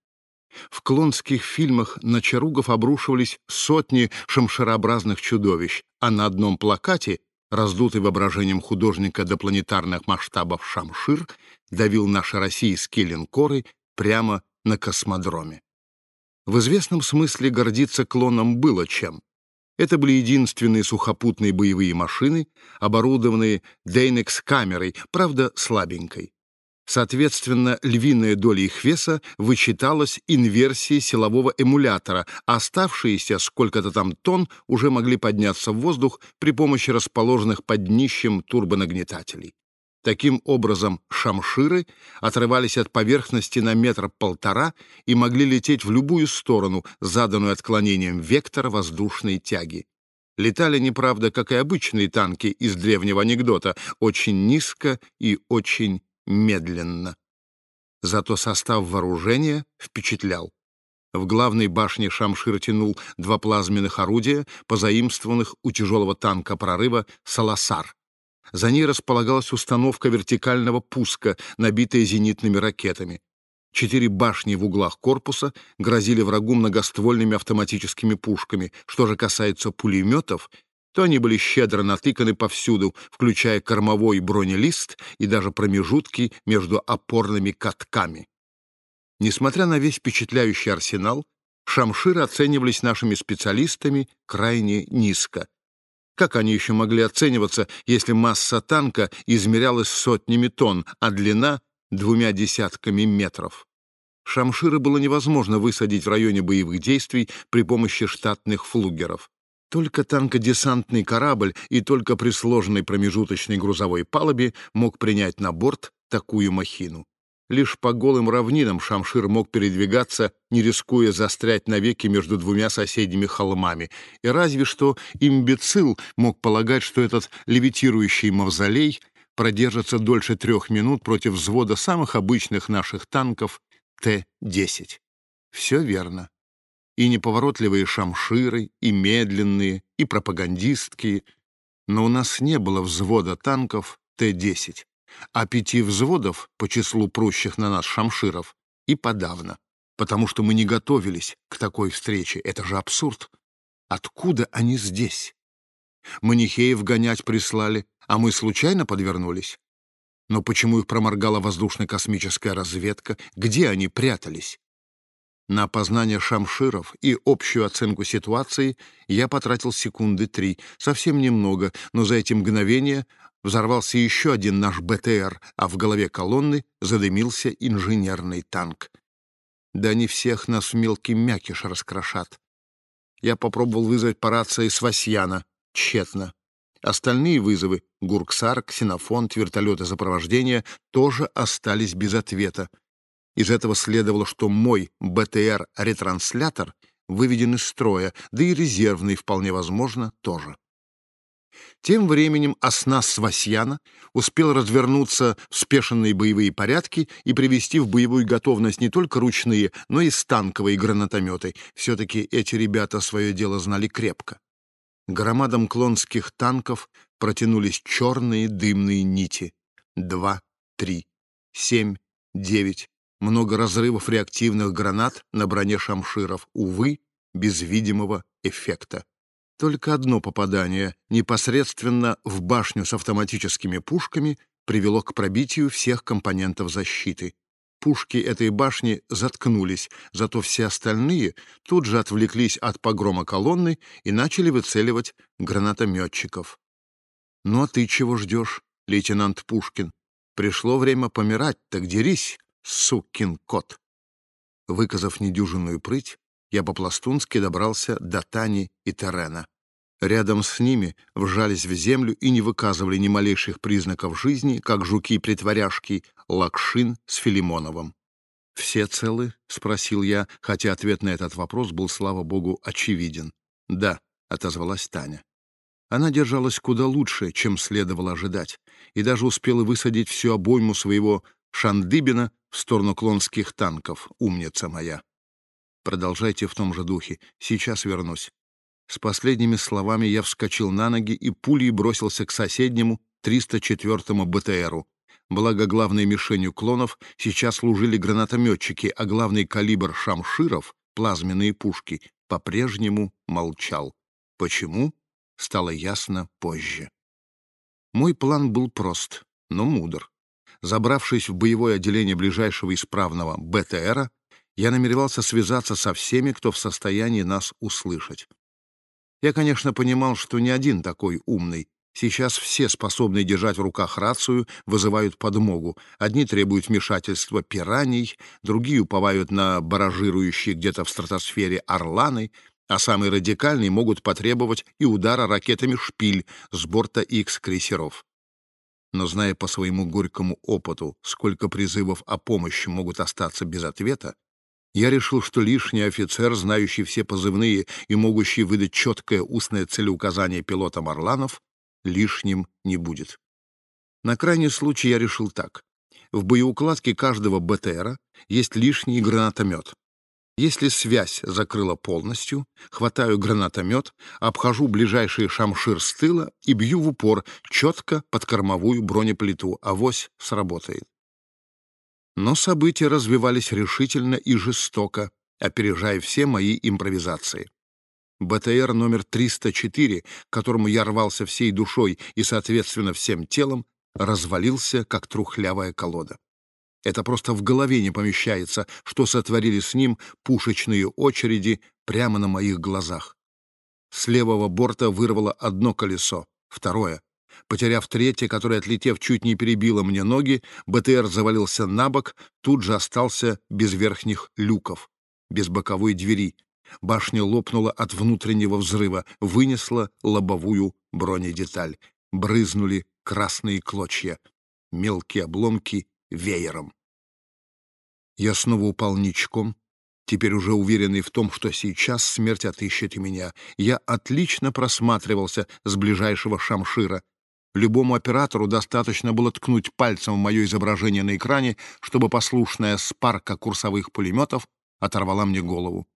В клонских фильмах на чаругов обрушивались сотни шамширообразных чудовищ, а на одном плакате, раздутый воображением художника до планетарных масштабов Шамшир, давил наши российские линкоры прямо на космодроме. В известном смысле гордиться клоном было чем. Это были единственные сухопутные боевые машины, оборудованные Дейнекс-камерой, правда, слабенькой. Соответственно, львиная доля их веса вычиталась инверсией силового эмулятора, а оставшиеся сколько-то там тонн уже могли подняться в воздух при помощи расположенных под днищем турбонагнетателей. Таким образом, шамширы отрывались от поверхности на метр-полтора и могли лететь в любую сторону, заданную отклонением вектора воздушной тяги. Летали, неправда, как и обычные танки из древнего анекдота, очень низко и очень медленно. Зато состав вооружения впечатлял. В главной башне Шамшир тянул два плазменных орудия, позаимствованных у тяжелого танка прорыва «Саласар». За ней располагалась установка вертикального пуска, набитая зенитными ракетами. Четыре башни в углах корпуса грозили врагу многоствольными автоматическими пушками. Что же касается пулеметов, то они были щедро натыканы повсюду, включая кормовой бронелист и даже промежутки между опорными катками. Несмотря на весь впечатляющий арсенал, шамширы оценивались нашими специалистами крайне низко. Как они еще могли оцениваться, если масса танка измерялась сотнями тонн, а длина — двумя десятками метров? Шамширы было невозможно высадить в районе боевых действий при помощи штатных флугеров. Только танкодесантный корабль и только при сложенной промежуточной грузовой палубе мог принять на борт такую махину. Лишь по голым равнинам Шамшир мог передвигаться, не рискуя застрять навеки между двумя соседними холмами. И разве что имбецил мог полагать, что этот левитирующий мавзолей продержится дольше трех минут против взвода самых обычных наших танков Т-10. Все верно и неповоротливые шамширы, и медленные, и пропагандистские. Но у нас не было взвода танков Т-10, а пяти взводов по числу прущих на нас шамширов и подавно, потому что мы не готовились к такой встрече. Это же абсурд. Откуда они здесь? Манихеев гонять прислали, а мы случайно подвернулись? Но почему их проморгала воздушно-космическая разведка? Где они прятались? На опознание шамширов и общую оценку ситуации я потратил секунды три, совсем немного, но за эти мгновения взорвался еще один наш БТР, а в голове колонны задымился инженерный танк. Да они всех нас в мелкий мякиш раскрошат. Я попробовал вызвать по рации Свасьяна. Тщетно. Остальные вызовы — Гурксар, Ксенофонт, вертолеты сопровождения — тоже остались без ответа. Из этого следовало, что мой БТР-ретранслятор выведен из строя, да и резервный, вполне возможно, тоже. Тем временем Оснас Свасьяна успел развернуться в спешенные боевые порядки и привести в боевую готовность не только ручные, но и станковые гранатометы. Все-таки эти ребята свое дело знали крепко. Громадам клонских танков протянулись черные дымные нити. Два, три, семь, девять. Много разрывов реактивных гранат на броне шамширов. Увы, без видимого эффекта. Только одно попадание непосредственно в башню с автоматическими пушками привело к пробитию всех компонентов защиты. Пушки этой башни заткнулись, зато все остальные тут же отвлеклись от погрома колонны и начали выцеливать гранатометчиков. «Ну а ты чего ждешь, лейтенант Пушкин? Пришло время помирать, так дерись, сукин кот!» Выказав недюжинную прыть, я по-пластунски добрался до Тани и Терена. Рядом с ними вжались в землю и не выказывали ни малейших признаков жизни, как жуки-притворяшки Лакшин с Филимоновым. «Все целы?» — спросил я, хотя ответ на этот вопрос был, слава богу, очевиден. «Да», — отозвалась Таня. Она держалась куда лучше, чем следовало ожидать, и даже успела высадить всю обойму своего Шандыбина в сторону клонских танков. Умница моя! Продолжайте в том же духе. Сейчас вернусь. С последними словами я вскочил на ноги и пулей бросился к соседнему 304-му БТРу. Благо, главной мишенью клонов сейчас служили гранатометчики, а главный калибр шамширов, плазменные пушки, по-прежнему молчал. Почему? Стало ясно позже. Мой план был прост, но мудр. Забравшись в боевое отделение ближайшего исправного БТРа, я намеревался связаться со всеми, кто в состоянии нас услышать. Я, конечно, понимал, что не один такой умный. Сейчас все, способные держать в руках рацию, вызывают подмогу. Одни требуют вмешательства пираний, другие уповают на баражирующие где-то в стратосфере орланы, а самые радикальные могут потребовать и удара ракетами «Шпиль» с борта X-крейсеров. Но зная по своему горькому опыту, сколько призывов о помощи могут остаться без ответа, я решил, что лишний офицер, знающий все позывные и могущий выдать четкое устное целеуказание пилотам «Орланов», лишним не будет. На крайний случай я решил так. В боеукладке каждого БТРа есть лишний гранатомет. Если связь закрыла полностью, хватаю гранатомет, обхожу ближайший шамшир с тыла и бью в упор четко под кормовую бронеплиту. Авось сработает. Но события развивались решительно и жестоко, опережая все мои импровизации. БТР номер 304, к которому я рвался всей душой и, соответственно, всем телом, развалился, как трухлявая колода. Это просто в голове не помещается, что сотворили с ним пушечные очереди прямо на моих глазах. С левого борта вырвало одно колесо, второе. Потеряв третье, которое, отлетев, чуть не перебило мне ноги, БТР завалился на бок, тут же остался без верхних люков, без боковой двери. Башня лопнула от внутреннего взрыва, вынесла лобовую бронедеталь. Брызнули красные клочья, мелкие обломки веером. Я снова упал ничком, теперь уже уверенный в том, что сейчас смерть отыщет меня. Я отлично просматривался с ближайшего шамшира. Любому оператору достаточно было ткнуть пальцем в мое изображение на экране, чтобы послушная спарка курсовых пулеметов оторвала мне голову.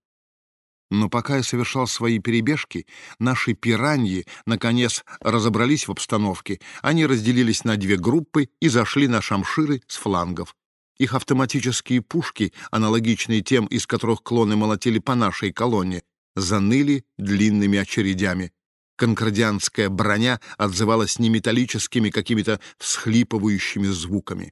Но пока я совершал свои перебежки, наши пираньи, наконец, разобрались в обстановке. Они разделились на две группы и зашли на шамширы с флангов. Их автоматические пушки, аналогичные тем, из которых клоны молотили по нашей колонне, заныли длинными очередями. Конкордианская броня отзывалась не металлическими какими-то всхлипывающими звуками.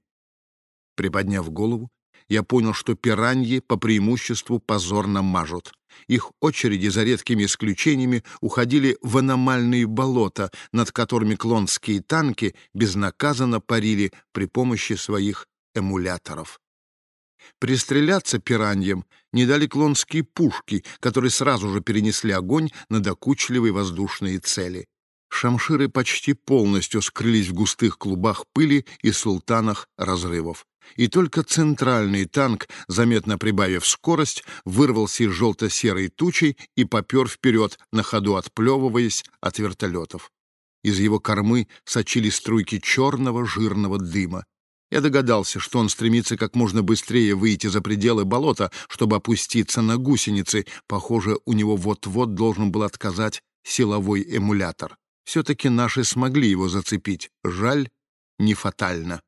Приподняв голову, я понял, что пираньи по преимуществу позорно мажут. Их очереди, за редкими исключениями, уходили в аномальные болота, над которыми клонские танки безнаказанно парили при помощи своих эмуляторов. Пристреляться пираньям не дали клонские пушки, которые сразу же перенесли огонь на докучливые воздушные цели. Шамширы почти полностью скрылись в густых клубах пыли и султанах разрывов. И только центральный танк, заметно прибавив скорость, вырвался из желто-серой тучи и попер вперед, на ходу отплевываясь от вертолетов. Из его кормы сочились струйки черного жирного дыма. Я догадался, что он стремится как можно быстрее выйти за пределы болота, чтобы опуститься на гусеницы. Похоже, у него вот-вот должен был отказать силовой эмулятор. Все-таки наши смогли его зацепить. Жаль, не фатально.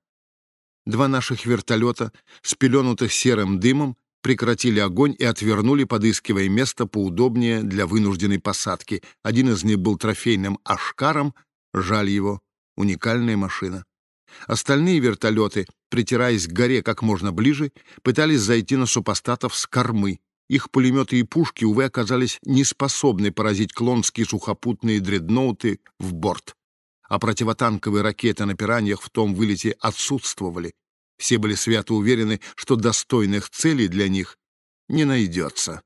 Два наших вертолета, спеленутых серым дымом, прекратили огонь и отвернули, подыскивая место поудобнее для вынужденной посадки. Один из них был трофейным «Ашкаром», жаль его, уникальная машина. Остальные вертолеты, притираясь к горе как можно ближе, пытались зайти на супостатов с кормы. Их пулеметы и пушки, увы, оказались неспособны поразить клонские сухопутные дредноуты в борт. А противотанковые ракеты на пираньях в том вылете отсутствовали. Все были свято уверены, что достойных целей для них не найдется.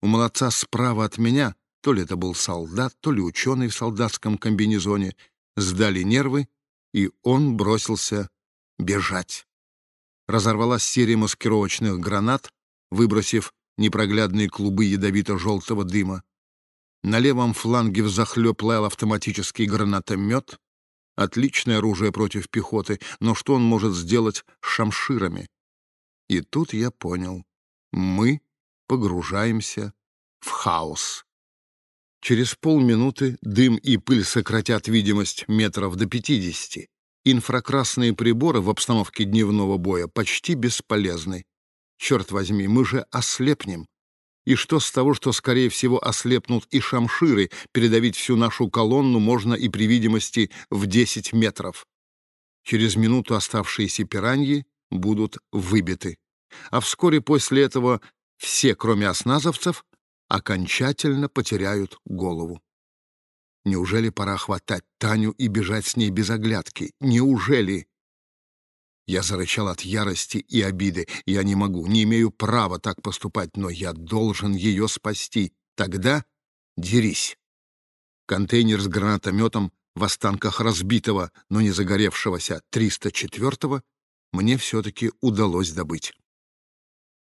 У молодца справа от меня, то ли это был солдат, то ли ученый в солдатском комбинезоне, сдали нервы и он бросился бежать. Разорвалась серия маскировочных гранат, выбросив непроглядные клубы ядовито-желтого дыма. На левом фланге взахлеб лаял автоматический гранатомет. Отличное оружие против пехоты, но что он может сделать с шамширами? И тут я понял. Мы погружаемся в хаос. Через полминуты дым и пыль сократят видимость метров до 50. Инфракрасные приборы в обстановке дневного боя почти бесполезны. Черт возьми, мы же ослепнем. И что с того, что, скорее всего, ослепнут и шамширы, передавить всю нашу колонну можно и при видимости в 10 метров. Через минуту оставшиеся пираньи будут выбиты. А вскоре после этого все, кроме осназовцев, окончательно потеряют голову. Неужели пора хватать Таню и бежать с ней без оглядки? Неужели? Я зарычал от ярости и обиды. Я не могу, не имею права так поступать, но я должен ее спасти. Тогда дерись. Контейнер с гранатометом в останках разбитого, но не загоревшегося 304-го мне все-таки удалось добыть.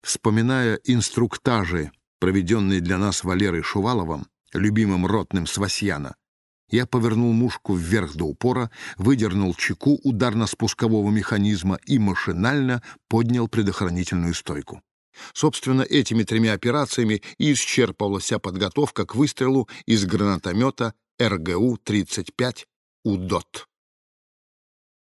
Вспоминая инструктажи проведенный для нас Валерой Шуваловым, любимым ротным Свасьяна, я повернул мушку вверх до упора, выдернул чеку ударно-спускового механизма и машинально поднял предохранительную стойку. Собственно, этими тремя операциями и исчерпывалась вся подготовка к выстрелу из гранатомета РГУ-35 «Удот».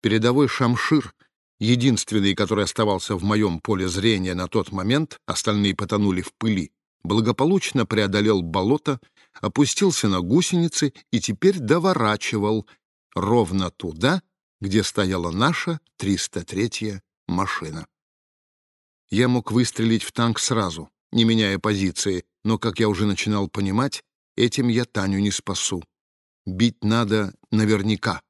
Передовой «Шамшир», единственный, который оставался в моем поле зрения на тот момент, остальные потонули в пыли, благополучно преодолел болото, опустился на гусеницы и теперь доворачивал ровно туда, где стояла наша 303-я машина. Я мог выстрелить в танк сразу, не меняя позиции, но, как я уже начинал понимать, этим я Таню не спасу. Бить надо наверняка.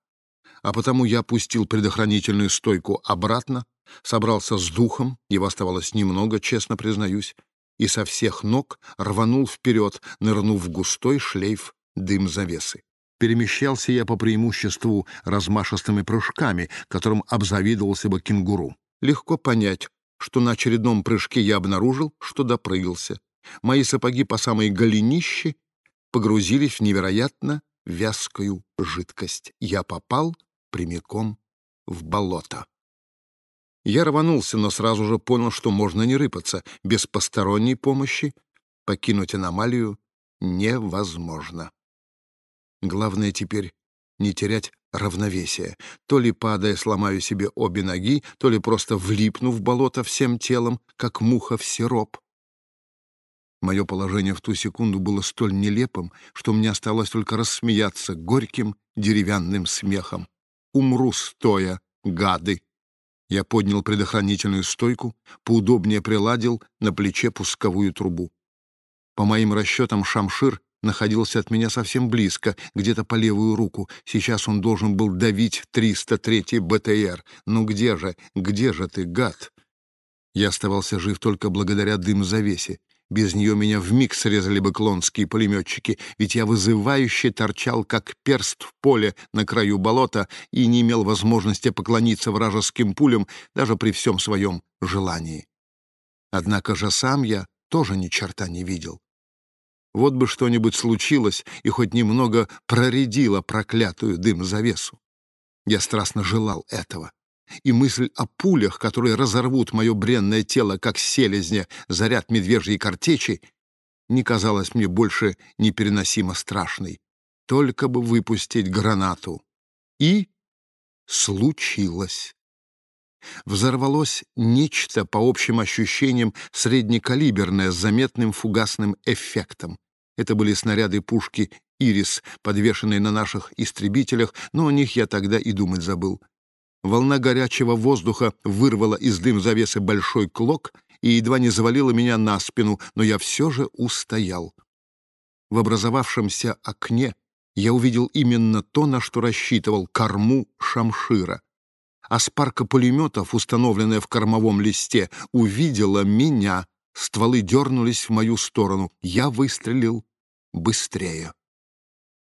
А потому я опустил предохранительную стойку обратно, собрался с духом, его оставалось немного, честно признаюсь, и со всех ног рванул вперед, нырнув в густой шлейф дым завесы. Перемещался я по преимуществу размашистыми прыжками, которым обзавидовался бы кенгуру. Легко понять, что на очередном прыжке я обнаружил, что допрыгался. Мои сапоги по самой голенище погрузились в невероятно вязкую жидкость. Я попал прямиком в болото. Я рванулся, но сразу же понял, что можно не рыпаться. Без посторонней помощи покинуть аномалию невозможно. Главное теперь не терять равновесие. То ли падая сломаю себе обе ноги, то ли просто влипну в болото всем телом, как муха в сироп. Мое положение в ту секунду было столь нелепым, что мне осталось только рассмеяться горьким деревянным смехом. Умру стоя, гады! Я поднял предохранительную стойку, поудобнее приладил на плече пусковую трубу. По моим расчетам, Шамшир находился от меня совсем близко, где-то по левую руку. Сейчас он должен был давить 303-й БТР. Ну где же, где же ты, гад? Я оставался жив только благодаря дым-завесе. Без нее меня вмиг срезали бы клонские пулеметчики, ведь я вызывающе торчал, как перст в поле на краю болота и не имел возможности поклониться вражеским пулям даже при всем своем желании. Однако же сам я тоже ни черта не видел. Вот бы что-нибудь случилось и хоть немного проредило проклятую дым-завесу. Я страстно желал этого и мысль о пулях, которые разорвут мое бренное тело, как селезня, заряд медвежьей картечи, не казалась мне больше непереносимо страшной. Только бы выпустить гранату. И случилось. Взорвалось нечто, по общим ощущениям, среднекалиберное с заметным фугасным эффектом. Это были снаряды пушки «Ирис», подвешенные на наших истребителях, но о них я тогда и думать забыл. Волна горячего воздуха вырвала из дым завесы большой клок и едва не завалила меня на спину, но я все же устоял. В образовавшемся окне я увидел именно то, на что рассчитывал — корму шамшира. А спарка пулеметов, установленная в кормовом листе, увидела меня. Стволы дернулись в мою сторону. Я выстрелил быстрее.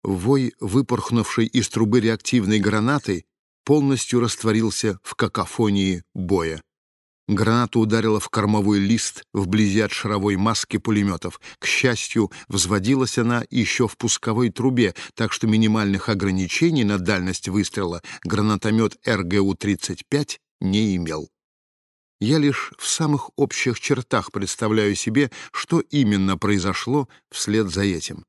Вой, выпорхнувший из трубы реактивной гранаты, полностью растворился в какофонии боя. Граната ударила в кормовой лист вблизи от шаровой маски пулеметов. К счастью, взводилась она еще в пусковой трубе, так что минимальных ограничений на дальность выстрела гранатомет РГУ-35 не имел. Я лишь в самых общих чертах представляю себе, что именно произошло вслед за этим.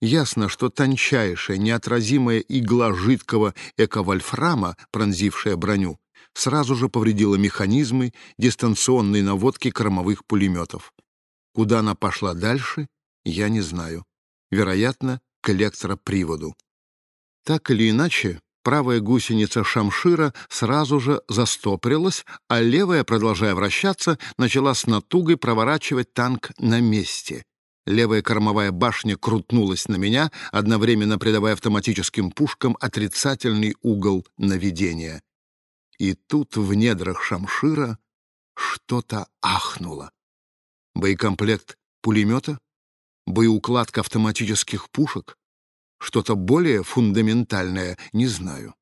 Ясно, что тончайшая, неотразимая игла жидкого эковольфрама, пронзившая броню, сразу же повредила механизмы дистанционной наводки кормовых пулеметов. Куда она пошла дальше, я не знаю. Вероятно, к электроприводу. Так или иначе, правая гусеница шамшира сразу же застопорилась, а левая, продолжая вращаться, начала с натугой проворачивать танк на месте. Левая кормовая башня крутнулась на меня, одновременно придавая автоматическим пушкам отрицательный угол наведения. И тут в недрах шамшира что-то ахнуло. Боекомплект пулемета? Боеукладка автоматических пушек? Что-то более фундаментальное, не знаю.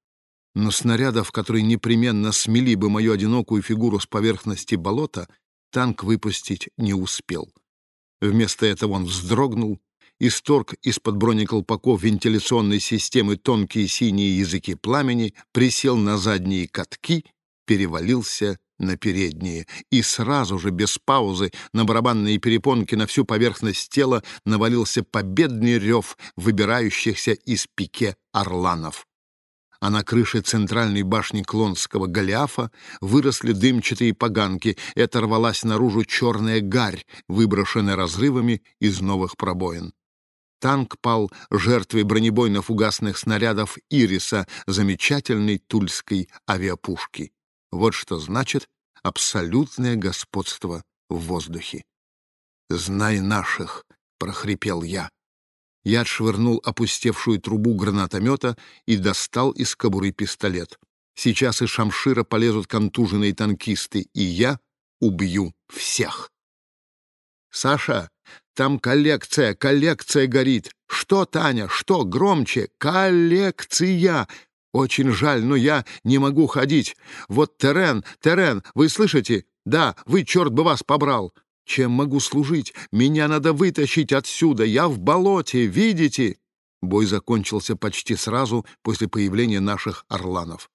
Но снарядов, которые непременно смели бы мою одинокую фигуру с поверхности болота, танк выпустить не успел. Вместо этого он вздрогнул, исторг из-под бронеколпаков вентиляционной системы тонкие синие языки пламени, присел на задние катки, перевалился на передние, и сразу же, без паузы, на барабанные перепонки на всю поверхность тела навалился победный рев выбирающихся из пике орланов а на крыше центральной башни Клонского Голиафа выросли дымчатые поганки, и оторвалась наружу черная гарь, выброшенная разрывами из новых пробоин. Танк пал жертвой бронебойно-фугасных снарядов «Ириса» замечательной тульской авиапушки. Вот что значит абсолютное господство в воздухе. «Знай наших!» — прохрипел я. Я отшвырнул опустевшую трубу гранатомета и достал из кобуры пистолет. Сейчас из шамшира полезут контуженные танкисты, и я убью всех. «Саша, там коллекция, коллекция горит! Что, Таня, что, громче? Коллекция! Очень жаль, но я не могу ходить. Вот Терен, Терен, вы слышите? Да, вы, черт бы вас побрал! Чем могу служить? Меня надо вытащить отсюда. Я в болоте, видите?» Бой закончился почти сразу после появления наших орланов.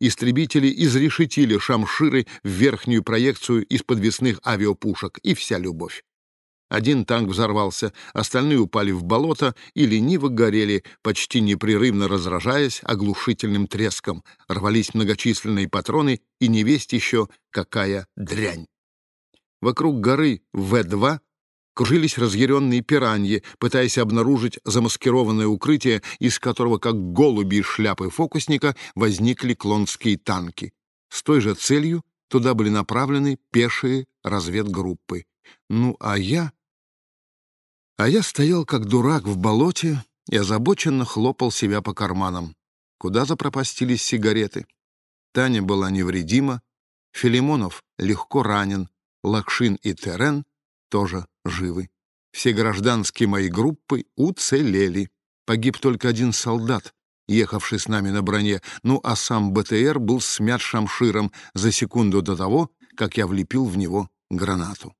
Истребители изрешетили шамширы в верхнюю проекцию из подвесных авиапушек, и вся любовь. Один танк взорвался, остальные упали в болото и лениво горели, почти непрерывно разражаясь оглушительным треском. Рвались многочисленные патроны, и не весть еще какая дрянь. Вокруг горы В-2 кружились разъяренные пираньи, пытаясь обнаружить замаскированное укрытие, из которого, как голуби из шляпы фокусника, возникли клонские танки. С той же целью туда были направлены пешие разведгруппы. Ну, а я... А я стоял как дурак в болоте и озабоченно хлопал себя по карманам. Куда запропастились сигареты? Таня была невредима, Филимонов легко ранен, Лакшин и Терен тоже живы. Все гражданские мои группы уцелели. Погиб только один солдат, ехавший с нами на броне, ну а сам БТР был смят шамширом за секунду до того, как я влепил в него гранату.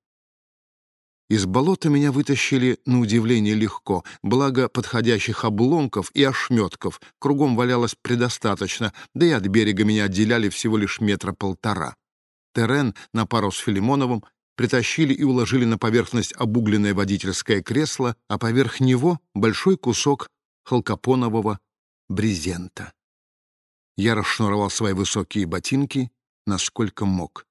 Из болота меня вытащили, на удивление, легко, благо подходящих обломков и ошметков кругом валялось предостаточно, да и от берега меня отделяли всего лишь метра полтора. Терен на пару с Филимоновым притащили и уложили на поверхность обугленное водительское кресло, а поверх него большой кусок халкопонового брезента. Я расшнуровал свои высокие ботинки, насколько мог.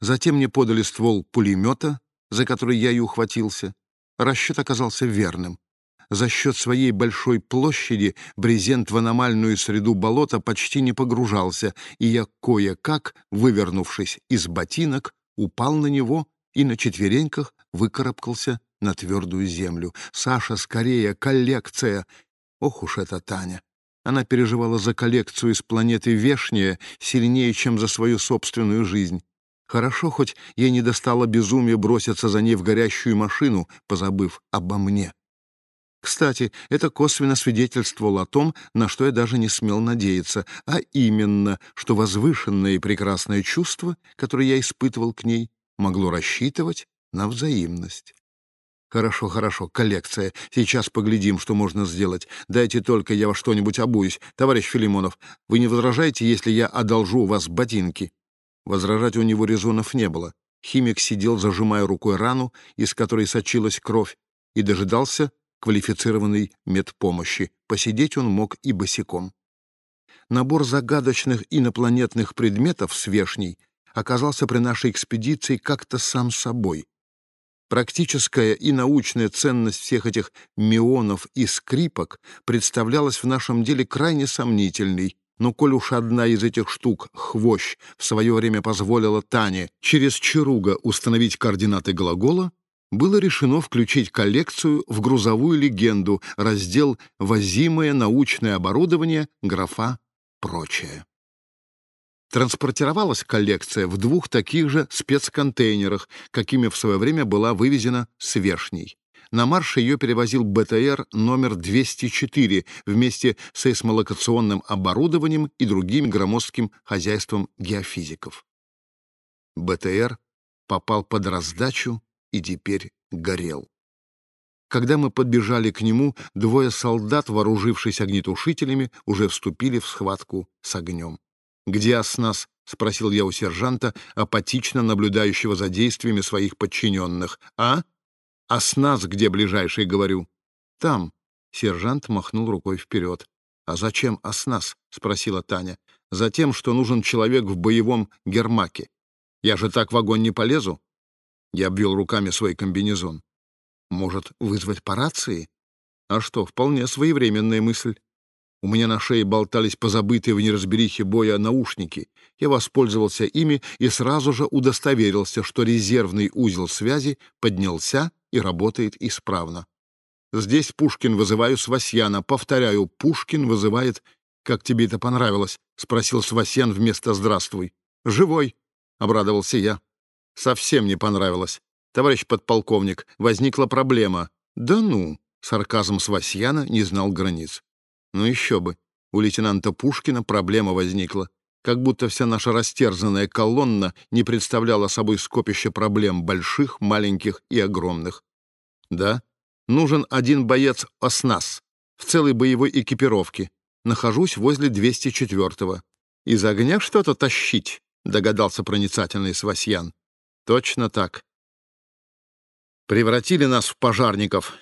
Затем мне подали ствол пулемета, за который я и ухватился. Расчет оказался верным. За счет своей большой площади брезент в аномальную среду болота почти не погружался, и я кое-как, вывернувшись из ботинок, упал на него и на четвереньках выкарабкался на твердую землю. «Саша, скорее, коллекция!» Ох уж эта Таня! Она переживала за коллекцию из планеты Вешняя сильнее, чем за свою собственную жизнь. Хорошо, хоть ей не достало безумия броситься за ней в горящую машину, позабыв обо мне. Кстати, это косвенно свидетельствовало о том, на что я даже не смел надеяться, а именно, что возвышенное и прекрасное чувство, которое я испытывал к ней, могло рассчитывать на взаимность. «Хорошо, хорошо, коллекция. Сейчас поглядим, что можно сделать. Дайте только я во что-нибудь обуюсь. Товарищ Филимонов, вы не возражаете, если я одолжу у вас ботинки?» Возражать у него резонов не было. Химик сидел, зажимая рукой рану, из которой сочилась кровь, и дожидался квалифицированной медпомощи. Посидеть он мог и босиком. Набор загадочных инопланетных предметов с вешней оказался при нашей экспедиции как-то сам собой. Практическая и научная ценность всех этих мионов и скрипок представлялась в нашем деле крайне сомнительной, но коль уж одна из этих штук, хвощ, в свое время позволила Тане через Чаруга установить координаты глагола, было решено включить коллекцию в грузовую легенду, раздел «Возимое научное оборудование», графа «Прочее». Транспортировалась коллекция в двух таких же спецконтейнерах, какими в свое время была вывезена с Вершней. На марше ее перевозил БТР номер 204 вместе с сейсмолокационным оборудованием и другим громоздким хозяйством геофизиков. БТР попал под раздачу и теперь горел. Когда мы подбежали к нему, двое солдат, вооружившись огнетушителями, уже вступили в схватку с огнем. «Где оснас?» — спросил я у сержанта, апатично наблюдающего за действиями своих подчиненных. «А?» «А с нас где ближайший?» — говорю. «Там». Сержант махнул рукой вперед. «А зачем оснас?» — спросила Таня. «Затем, что нужен человек в боевом гермаке. Я же так в огонь не полезу». Я обвел руками свой комбинезон. «Может, вызвать по рации?» «А что, вполне своевременная мысль. У меня на шее болтались позабытые в неразберихе боя наушники. Я воспользовался ими и сразу же удостоверился, что резервный узел связи поднялся и работает исправно. Здесь Пушкин вызываю Свасьяна. Повторяю, Пушкин вызывает... Как тебе это понравилось? — спросил Свасьян вместо «здравствуй». «Живой», — обрадовался я. Совсем не понравилось. Товарищ подполковник, возникла проблема. Да ну, сарказм Свасьяна не знал границ. Ну еще бы, у лейтенанта Пушкина проблема возникла. Как будто вся наша растерзанная колонна не представляла собой скопище проблем больших, маленьких и огромных. Да, нужен один боец ОСНАС в целой боевой экипировке. Нахожусь возле 204-го. Из огня что-то тащить, догадался проницательный Свасьян. Точно так. Превратили нас в пожарников,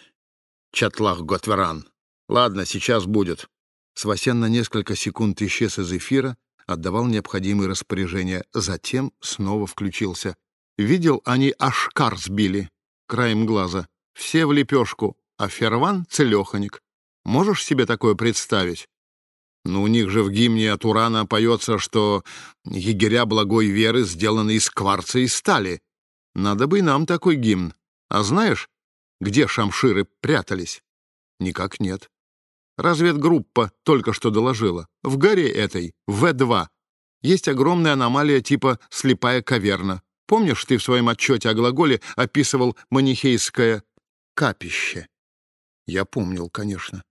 Чатлах Готверан. Ладно, сейчас будет. Свасян на несколько секунд исчез из эфира, отдавал необходимые распоряжения, затем снова включился. Видел, они ашкар сбили, краем глаза. Все в лепешку, а Ферван — целеханик. Можешь себе такое представить? Ну, у них же в гимне от Урана поется, что егеря благой веры сделаны из кварца и стали. Надо бы и нам такой гимн. А знаешь, где шамширы прятались? Никак нет. Разведгруппа только что доложила. В горе этой, В-2. Есть огромная аномалия типа «слепая каверна». Помнишь, ты в своем отчете о глаголе описывал манихейское «капище»? Я помнил, конечно.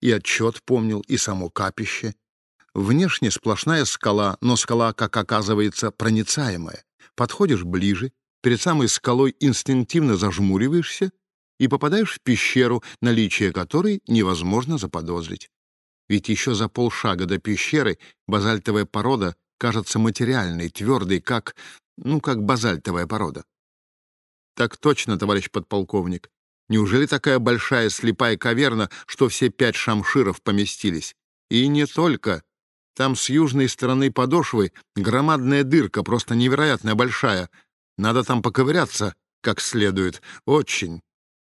И отчет помнил, и само капище. Внешне сплошная скала, но скала, как оказывается, проницаемая. Подходишь ближе, перед самой скалой инстинктивно зажмуриваешься и попадаешь в пещеру, наличие которой невозможно заподозрить. Ведь еще за полшага до пещеры базальтовая порода кажется материальной, твердой, как, ну, как базальтовая порода. Так точно, товарищ подполковник. Неужели такая большая слепая каверна, что все пять шамширов поместились? И не только. Там с южной стороны подошвы громадная дырка, просто невероятно большая. Надо там поковыряться как следует. Очень.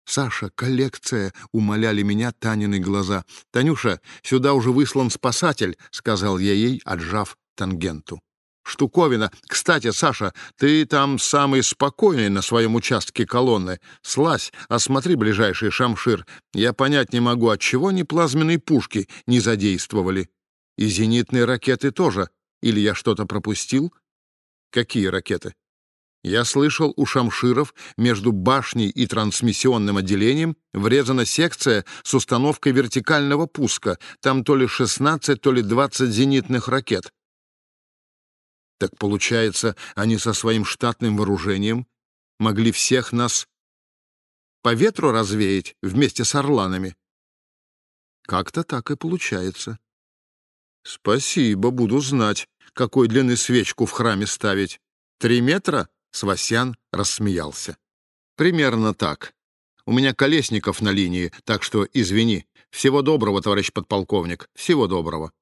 «Саша, коллекция!» — умоляли меня Танины глаза. «Танюша, сюда уже выслан спасатель», — сказал я ей, отжав тангенту. «Штуковина! Кстати, Саша, ты там самый спокойный на своем участке колонны. Слазь, осмотри ближайший шамшир. Я понять не могу, от чего они плазменные пушки не задействовали. И зенитные ракеты тоже. Или я что-то пропустил? Какие ракеты? Я слышал, у шамширов между башней и трансмиссионным отделением врезана секция с установкой вертикального пуска. Там то ли 16, то ли 20 зенитных ракет. Так получается, они со своим штатным вооружением могли всех нас по ветру развеять вместе с орланами? Как-то так и получается. Спасибо, буду знать, какой длины свечку в храме ставить. Три метра? Свасян рассмеялся. «Примерно так. У меня Колесников на линии, так что извини. Всего доброго, товарищ подполковник, всего доброго».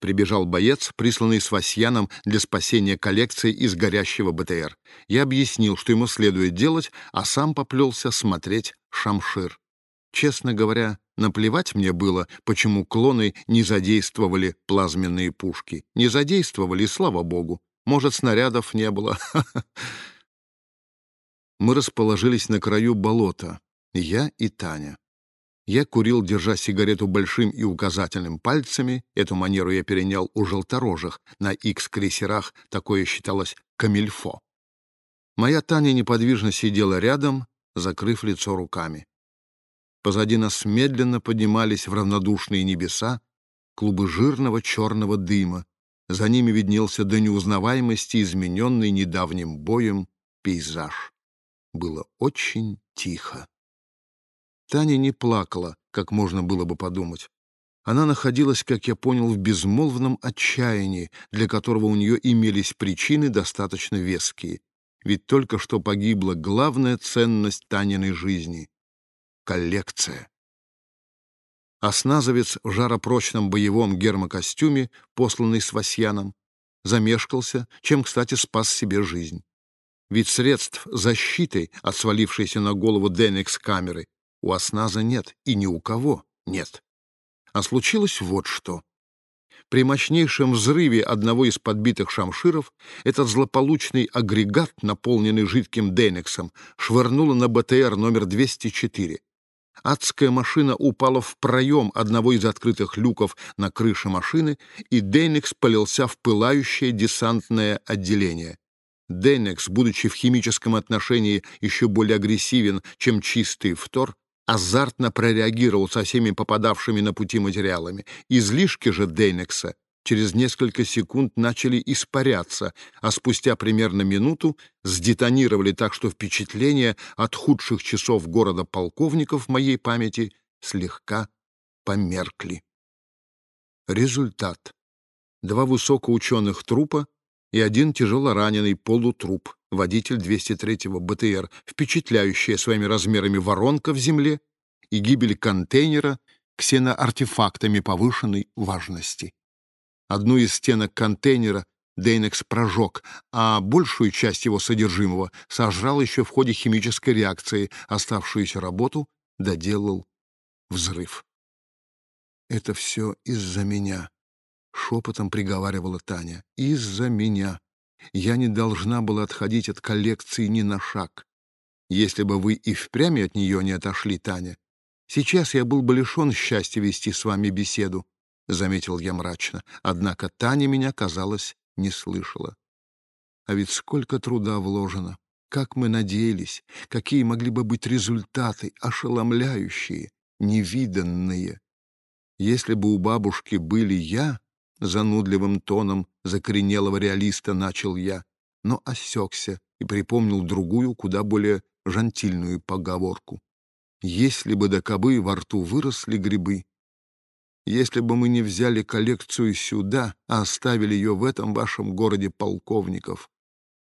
Прибежал боец, присланный Свасьяном для спасения коллекции из горящего БТР. Я объяснил, что ему следует делать, а сам поплелся смотреть шамшир. Честно говоря, наплевать мне было, почему клоны не задействовали плазменные пушки. Не задействовали, слава богу. Может, снарядов не было. Мы расположились на краю болота, я и Таня. Я курил, держа сигарету большим и указательным пальцами. Эту манеру я перенял у желторожих. На икс-крейсерах такое считалось камильфо. Моя Таня неподвижно сидела рядом, закрыв лицо руками. Позади нас медленно поднимались в равнодушные небеса клубы жирного черного дыма. За ними виднелся до неузнаваемости измененный недавним боем пейзаж. Было очень тихо. Таня не плакала, как можно было бы подумать. Она находилась, как я понял, в безмолвном отчаянии, для которого у нее имелись причины достаточно веские. Ведь только что погибла главная ценность Таниной жизни — коллекция. Осназовец в жаропрочном боевом гермокостюме, посланный с Васьяном, замешкался, чем, кстати, спас себе жизнь. Ведь средств защиты от свалившейся на голову Денекс камеры у осназа нет, и ни у кого нет. А случилось вот что. При мощнейшем взрыве одного из подбитых шамширов этот злополучный агрегат, наполненный жидким Денексом, швырнуло на БТР номер 204. Адская машина упала в проем одного из открытых люков на крыше машины, и Денекс полился в пылающее десантное отделение. Денекс, будучи в химическом отношении еще более агрессивен, чем чистый фтор, азартно прореагировал со всеми попадавшими на пути материалами. Излишки же Денекса через несколько секунд начали испаряться, а спустя примерно минуту сдетонировали так, что впечатления от худших часов города полковников в моей памяти слегка померкли. Результат. Два высокоученых трупа и один тяжело раненый полутруп, водитель 203-го БТР, впечатляющая своими размерами воронка в земле и гибель контейнера ксеноартефактами повышенной важности. Одну из стенок контейнера Дейнекс прожег, а большую часть его содержимого сожрал еще в ходе химической реакции, оставшуюся работу доделал взрыв. «Это все из-за меня», — шепотом приговаривала Таня. «Из-за меня. Я не должна была отходить от коллекции ни на шаг. Если бы вы и впрямь от нее не отошли, Таня, сейчас я был бы лишен счастья вести с вами беседу», — заметил я мрачно. Однако Таня меня, казалось, не слышала. А ведь сколько труда вложено. Как мы надеялись, какие могли бы быть результаты, ошеломляющие, невиданные. Если бы у бабушки были я, занудливым тоном закоренелого реалиста начал я, но осекся и припомнил другую, куда более жантильную поговорку. Если бы до кобы во рту выросли грибы, если бы мы не взяли коллекцию сюда, а оставили ее в этом вашем городе полковников.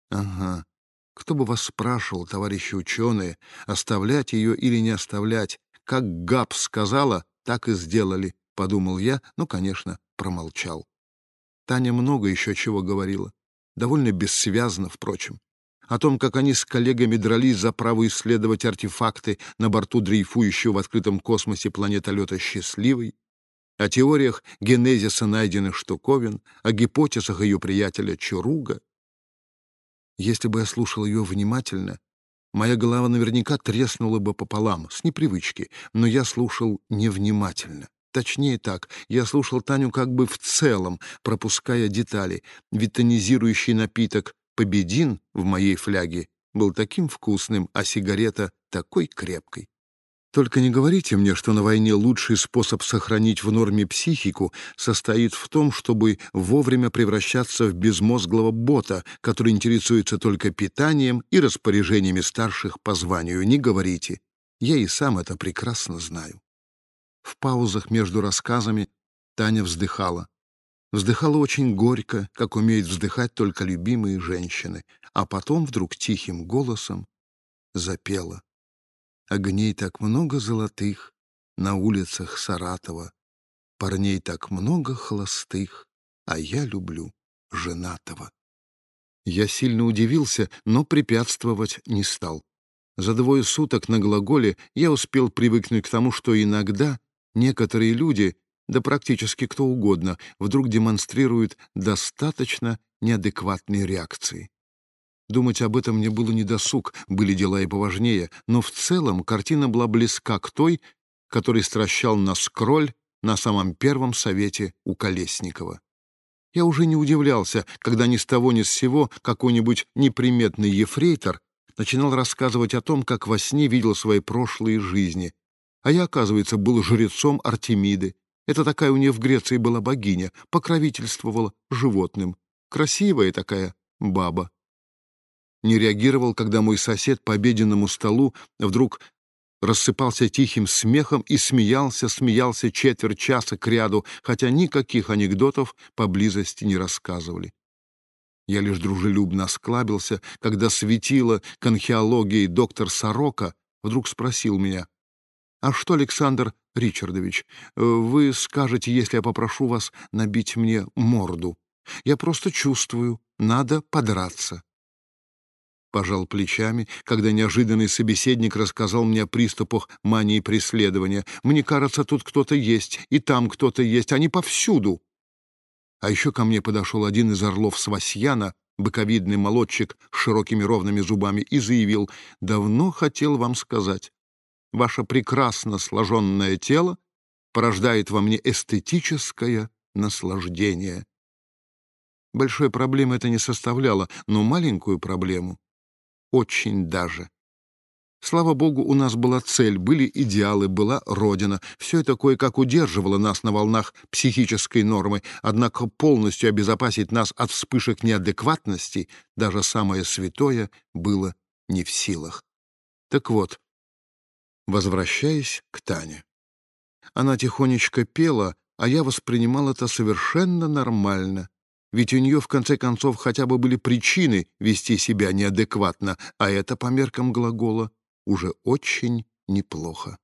Ага. Кто бы вас спрашивал, товарищи ученые, оставлять ее или не оставлять? Как Габ сказала, так и сделали, подумал я, но, конечно, промолчал. Таня много еще чего говорила. Довольно бессвязно, впрочем о том, как они с коллегами дрались за право исследовать артефакты на борту дрейфующего в открытом космосе планетолета «Счастливый», о теориях генезиса найденных штуковин, о гипотезах ее приятеля Чуруга. Если бы я слушал ее внимательно, моя голова наверняка треснула бы пополам, с непривычки, но я слушал невнимательно. Точнее так, я слушал Таню как бы в целом, пропуская детали. Витонизирующий напиток Победин в моей фляге был таким вкусным, а сигарета такой крепкой. Только не говорите мне, что на войне лучший способ сохранить в норме психику состоит в том, чтобы вовремя превращаться в безмозглого бота, который интересуется только питанием и распоряжениями старших по званию. Не говорите. Я и сам это прекрасно знаю. В паузах между рассказами Таня вздыхала. Вздыхала очень горько, как умеют вздыхать только любимые женщины, а потом вдруг тихим голосом запела. Огней так много золотых на улицах Саратова, парней так много холостых, а я люблю женатого. Я сильно удивился, но препятствовать не стал. За двое суток на глаголе я успел привыкнуть к тому, что иногда некоторые люди да практически кто угодно, вдруг демонстрирует достаточно неадекватные реакции. Думать об этом мне было недосуг, были дела и поважнее, но в целом картина была близка к той, который стращал нас Кроль на самом первом совете у Колесникова. Я уже не удивлялся, когда ни с того ни с сего какой-нибудь неприметный ефрейтор начинал рассказывать о том, как во сне видел свои прошлые жизни, а я, оказывается, был жрецом Артемиды, это такая у нее в Греции была богиня, покровительствовала животным. Красивая такая баба. Не реагировал, когда мой сосед по обеденному столу вдруг рассыпался тихим смехом и смеялся, смеялся четверть часа кряду, хотя никаких анекдотов поблизости не рассказывали. Я лишь дружелюбно осклабился, когда светило конхиологии доктор Сорока вдруг спросил меня, «А что, Александр Ричардович, вы скажете, если я попрошу вас набить мне морду. Я просто чувствую, надо подраться. Пожал плечами, когда неожиданный собеседник рассказал мне о приступах мании преследования. Мне кажется, тут кто-то есть, и там кто-то есть, они повсюду. А еще ко мне подошел один из орлов Свасьяна, боковидный молодчик с широкими ровными зубами, и заявил, «Давно хотел вам сказать, ваше прекрасно сложенное тело порождает во мне эстетическое наслаждение. Большой проблемы это не составляло, но маленькую проблему — очень даже. Слава богу, у нас была цель, были идеалы, была Родина. Все это кое-как удерживало нас на волнах психической нормы, однако полностью обезопасить нас от вспышек неадекватности даже самое святое было не в силах. Так вот, возвращаясь к Тане. Она тихонечко пела, а я воспринимал это совершенно нормально, ведь у нее, в конце концов, хотя бы были причины вести себя неадекватно, а это, по меркам глагола, уже очень неплохо.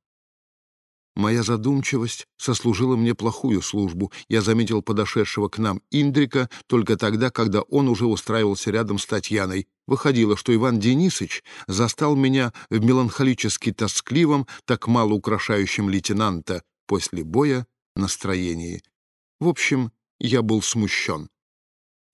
Моя задумчивость сослужила мне плохую службу. Я заметил подошедшего к нам Индрика только тогда, когда он уже устраивался рядом с Татьяной. Выходило, что Иван Денисович застал меня в меланхолически тоскливом, так мало украшающем лейтенанта после боя настроении. В общем, я был смущен.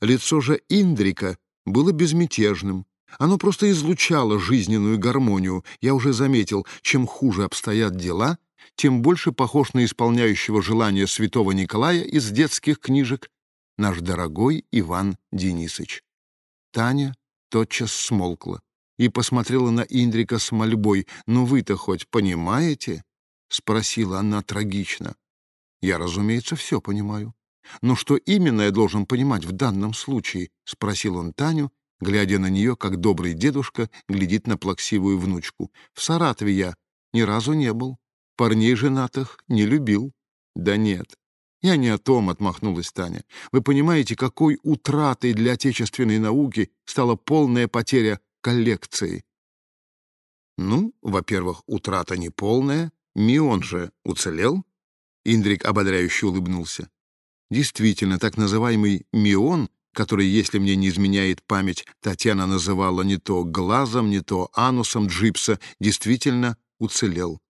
Лицо же Индрика было безмятежным. Оно просто излучало жизненную гармонию. Я уже заметил, чем хуже обстоят дела — тем больше похож на исполняющего желания святого Николая из детских книжек, наш дорогой Иван Денисович. Таня тотчас смолкла и посмотрела на Индрика с мольбой. «Ну вы-то хоть понимаете?» — спросила она трагично. «Я, разумеется, все понимаю. Но что именно я должен понимать в данном случае?» — спросил он Таню, глядя на нее, как добрый дедушка глядит на плаксивую внучку. «В Саратове я ни разу не был. Парней женатых не любил». «Да нет, «Я не о том», — отмахнулась Таня. «Вы понимаете, какой утратой для отечественной науки стала полная потеря коллекции?» «Ну, во-первых, утрата не полная. Мион же уцелел?» Индрик ободряюще улыбнулся. Действительно, так называемый мион, который, если мне не изменяет память, Татьяна называла не то глазом, не то анусом джипса, действительно уцелел.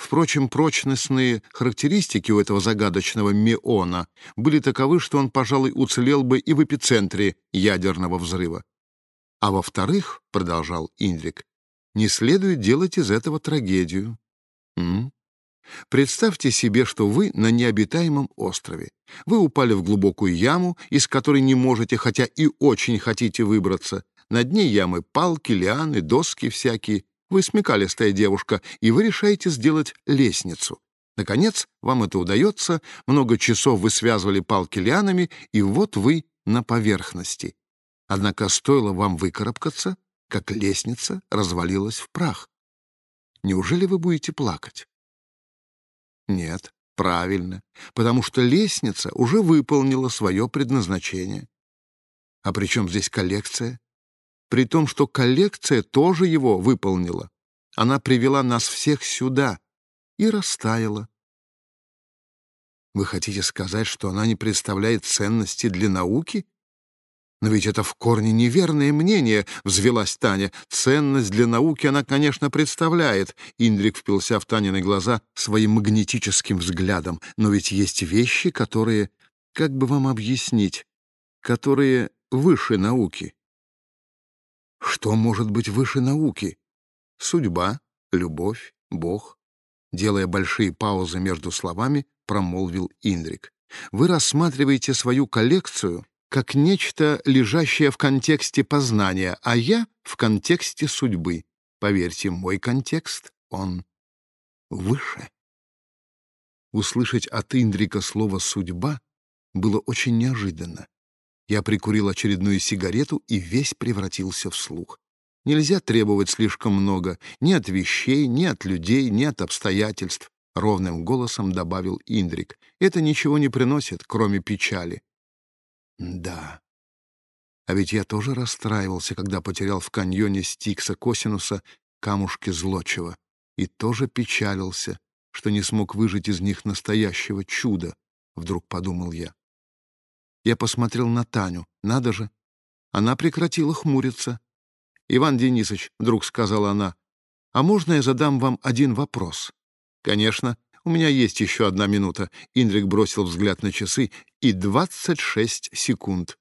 Впрочем, прочностные характеристики у этого загадочного миона были таковы, что он, пожалуй, уцелел бы и в эпицентре ядерного взрыва. А во-вторых, — продолжал Индрик, — не следует делать из этого трагедию. М? Представьте себе, что вы на необитаемом острове. Вы упали в глубокую яму, из которой не можете, хотя и очень хотите выбраться. На дне ямы палки, лианы, доски всякие. Вы смекалистая девушка, и вы решаете сделать лестницу. Наконец, вам это удается, много часов вы связывали палки лианами, и вот вы на поверхности. Однако стоило вам выкарабкаться, как лестница развалилась в прах. Неужели вы будете плакать? Нет, правильно, потому что лестница уже выполнила свое предназначение. А при чем здесь коллекция? При том, что коллекция тоже его выполнила. Она привела нас всех сюда и растаяла. Вы хотите сказать, что она не представляет ценности для науки? Но ведь это в корне неверное мнение, — взвелась Таня. Ценность для науки она, конечно, представляет. Индрик впился в Танины глаза своим магнетическим взглядом. Но ведь есть вещи, которые, как бы вам объяснить, которые выше науки. Что может быть выше науки? Судьба, любовь, Бог. Делая большие паузы между словами, промолвил Индрик. Вы рассматриваете свою коллекцию как нечто, лежащее в контексте познания, а я — в контексте судьбы. Поверьте, мой контекст, он выше. Услышать от Индрика слово «судьба» было очень неожиданно. Я прикурил очередную сигарету и весь превратился в слух. Нельзя требовать слишком много ни от вещей, ни от людей, ни от обстоятельств, — ровным голосом добавил Индрик. Это ничего не приносит, кроме печали. Да. А ведь я тоже расстраивался, когда потерял в каньоне Стикса Косинуса камушки Злочева, и тоже печалился, что не смог выжить из них настоящего чуда, — вдруг подумал я. Я посмотрел на Таню. Надо же. Она прекратила хмуриться. «Иван Денисович», — вдруг сказала она, — «а можно я задам вам один вопрос?» «Конечно. У меня есть еще одна минута». Индрик бросил взгляд на часы. «И двадцать шесть секунд».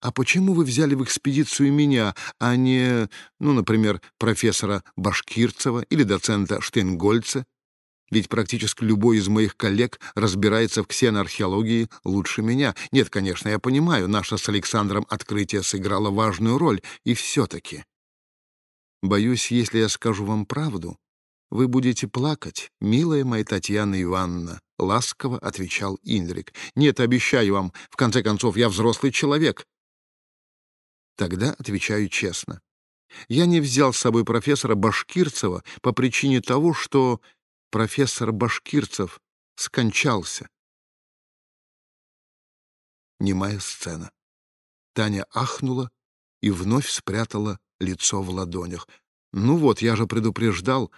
«А почему вы взяли в экспедицию меня, а не, ну, например, профессора Башкирцева или доцента Штейнгольца ведь практически любой из моих коллег разбирается в ксеноархеологии лучше меня. Нет, конечно, я понимаю, наше с Александром открытие сыграло важную роль, и все-таки. Боюсь, если я скажу вам правду, вы будете плакать, милая моя Татьяна Ивановна, — ласково отвечал Индрик. Нет, обещаю вам, в конце концов, я взрослый человек. Тогда отвечаю честно. Я не взял с собой профессора Башкирцева по причине того, что профессор Башкирцев скончался. Немая сцена. Таня ахнула и вновь спрятала лицо в ладонях. «Ну вот, я же предупреждал».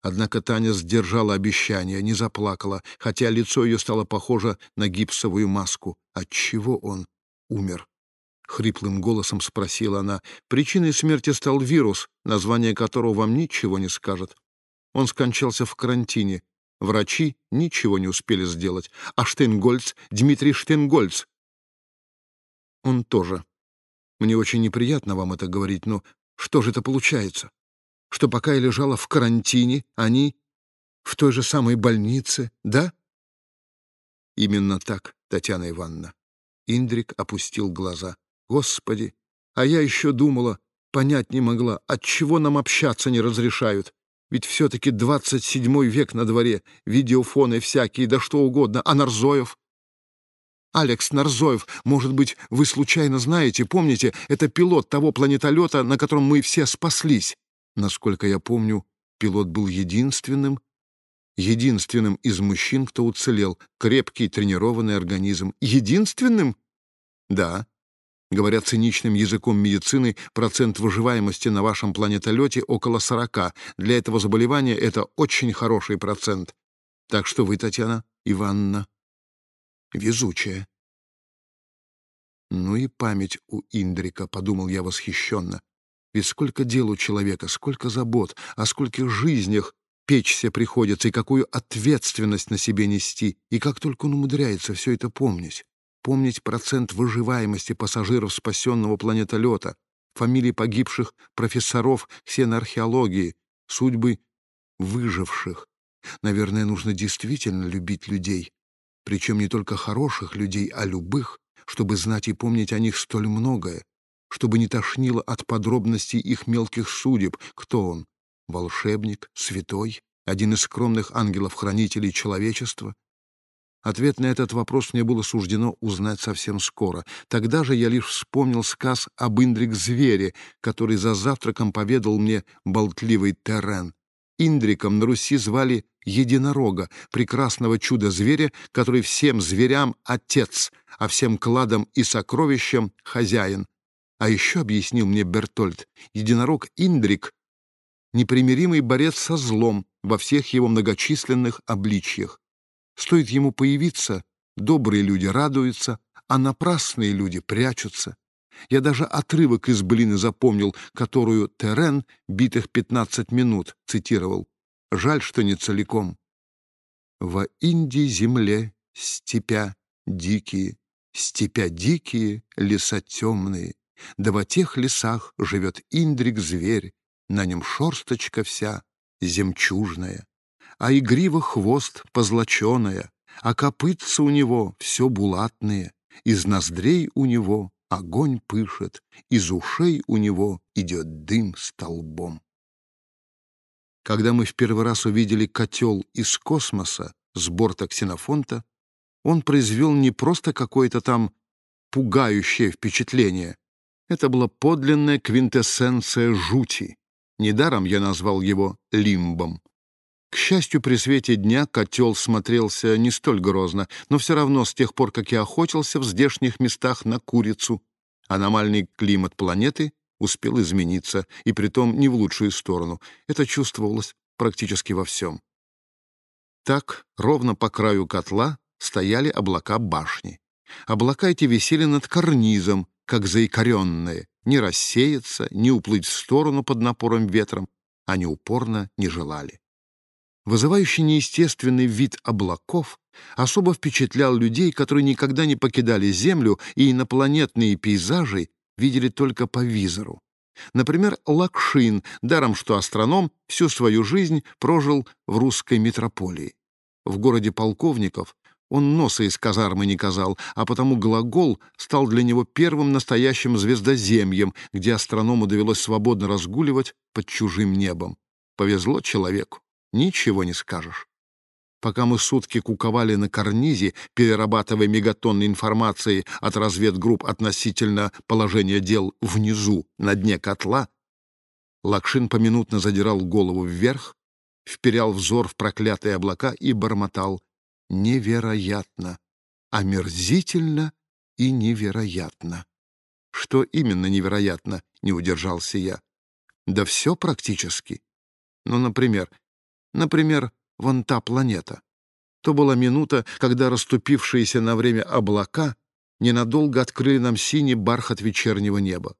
Однако Таня сдержала обещание, не заплакала, хотя лицо ее стало похоже на гипсовую маску. Отчего он умер? Хриплым голосом спросила она. Причиной смерти стал вирус, название которого вам ничего не скажет. Он скончался в карантине. Врачи ничего не успели сделать. А Штейнгольц, Дмитрий Штейнгольц, он тоже. Мне очень неприятно вам это говорить, но что же это получается? Что пока я лежала в карантине, они в той же самой больнице, да? Именно так, Татьяна Ивановна. Индрик опустил глаза. «Господи! А я еще думала, понять не могла, от чего нам общаться не разрешают. Ведь все-таки двадцать седьмой век на дворе, видеофоны всякие, да что угодно. А Нарзоев? Алекс Нарзоев, может быть, вы случайно знаете, помните, это пилот того планетолета, на котором мы все спаслись. Насколько я помню, пилот был единственным, единственным из мужчин, кто уцелел. Крепкий, тренированный организм. Единственным? Да. Говоря циничным языком медицины, процент выживаемости на вашем планетолете около 40. Для этого заболевания это очень хороший процент. Так что вы, Татьяна Ивановна, везучая. Ну и память у Индрика, подумал я восхищенно. Ведь сколько дел у человека, сколько забот, о скольких жизнях печься приходится, и какую ответственность на себе нести, и как только он умудряется все это помнить помнить процент выживаемости пассажиров спасенного планетолета, фамилии погибших профессоров ксеноархеологии, судьбы выживших. Наверное, нужно действительно любить людей, причем не только хороших людей, а любых, чтобы знать и помнить о них столь многое, чтобы не тошнило от подробностей их мелких судеб. Кто он? Волшебник? Святой? Один из скромных ангелов-хранителей человечества? Ответ на этот вопрос мне было суждено узнать совсем скоро. Тогда же я лишь вспомнил сказ об Индрик-звере, который за завтраком поведал мне болтливый Террен. Индриком на Руси звали единорога, прекрасного чуда-зверя, который всем зверям — отец, а всем кладам и сокровищам — хозяин. А еще объяснил мне Бертольд, единорог Индрик — непримиримый борец со злом во всех его многочисленных обличьях. Стоит ему появиться, добрые люди радуются, а напрасные люди прячутся. Я даже отрывок из блины запомнил, которую Терен битых пятнадцать минут цитировал. Жаль, что не целиком. Во Индии земле степя дикие, степя дикие, леса темные. Да во тех лесах живет Индрик-зверь, на нем шорсточка вся земчужная а игриво хвост позлоченая, а копытца у него все булатные, из ноздрей у него огонь пышет, из ушей у него идет дым столбом. Когда мы в первый раз увидели котел из космоса с борта ксенофонта, он произвел не просто какое-то там пугающее впечатление. Это была подлинная квинтэссенция жути. Недаром я назвал его лимбом. К счастью, при свете дня котел смотрелся не столь грозно, но все равно с тех пор, как я охотился в здешних местах на курицу, аномальный климат планеты успел измениться, и притом не в лучшую сторону. Это чувствовалось практически во всем. Так, ровно по краю котла стояли облака башни. Облака эти висели над карнизом, как заикаренные, не рассеяться, не уплыть в сторону под напором ветром, они упорно не желали. Вызывающий неестественный вид облаков особо впечатлял людей, которые никогда не покидали Землю и инопланетные пейзажи видели только по визору. Например, Лакшин, даром что астроном, всю свою жизнь прожил в русской метрополии. В городе полковников он носа из казармы не казал, а потому глагол стал для него первым настоящим звездоземьем, где астроному довелось свободно разгуливать под чужим небом. Повезло человеку. Ничего не скажешь. Пока мы сутки куковали на карнизе, перерабатывая мегатонны информации от разведгрупп относительно положения дел внизу, на дне котла, Лакшин поминутно задирал голову вверх, вперял взор в проклятые облака и бормотал «Невероятно! Омерзительно и невероятно!» Что именно невероятно, не удержался я. Да все практически. Ну, например, Например, вон та планета. То была минута, когда расступившиеся на время облака ненадолго открыли нам синий бархат вечернего неба.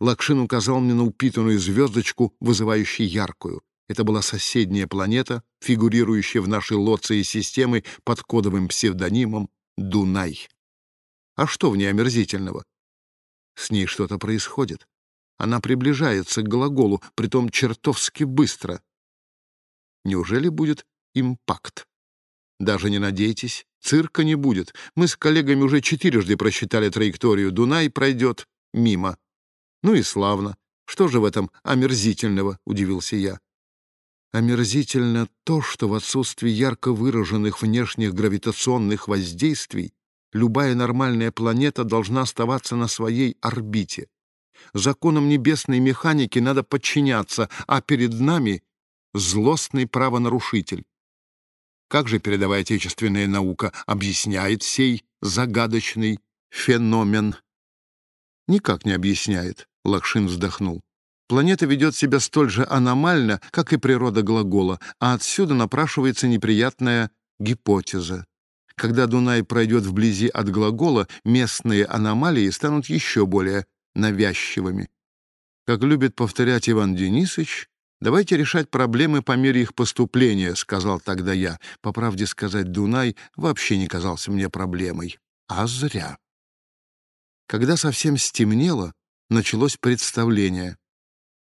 Лакшин указал мне на упитанную звездочку, вызывающую яркую. Это была соседняя планета, фигурирующая в нашей лоции системы под кодовым псевдонимом Дунай. А что в ней омерзительного? С ней что-то происходит. Она приближается к глаголу, притом чертовски быстро. Неужели будет импакт? Даже не надейтесь, Цирка не будет. Мы с коллегами уже четырежды просчитали траекторию. Дунай пройдет мимо. Ну и славно. Что же в этом омерзительного, удивился я. Омерзительно то, что в отсутствии ярко выраженных внешних гравитационных воздействий любая нормальная планета должна оставаться на своей орбите. Законам небесной механики надо подчиняться, а перед нами злостный правонарушитель. Как же передовая отечественная наука объясняет сей загадочный феномен? Никак не объясняет, Лакшин вздохнул. Планета ведет себя столь же аномально, как и природа глагола, а отсюда напрашивается неприятная гипотеза. Когда Дунай пройдет вблизи от глагола, местные аномалии станут еще более навязчивыми. Как любит повторять Иван Денисович, «Давайте решать проблемы по мере их поступления», — сказал тогда я. По правде сказать, Дунай вообще не казался мне проблемой. А зря. Когда совсем стемнело, началось представление.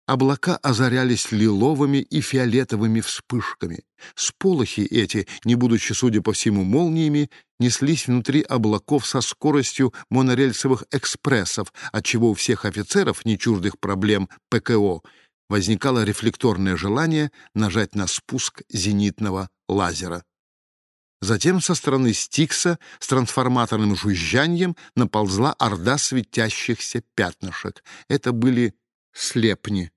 Облака озарялись лиловыми и фиолетовыми вспышками. Сполохи эти, не будучи, судя по всему, молниями, неслись внутри облаков со скоростью монорельсовых экспрессов, отчего у всех офицеров, не чуждых проблем ПКО, возникало рефлекторное желание нажать на спуск зенитного лазера. Затем со стороны Стикса с трансформаторным жужжанием наползла орда светящихся пятнышек. Это были слепни.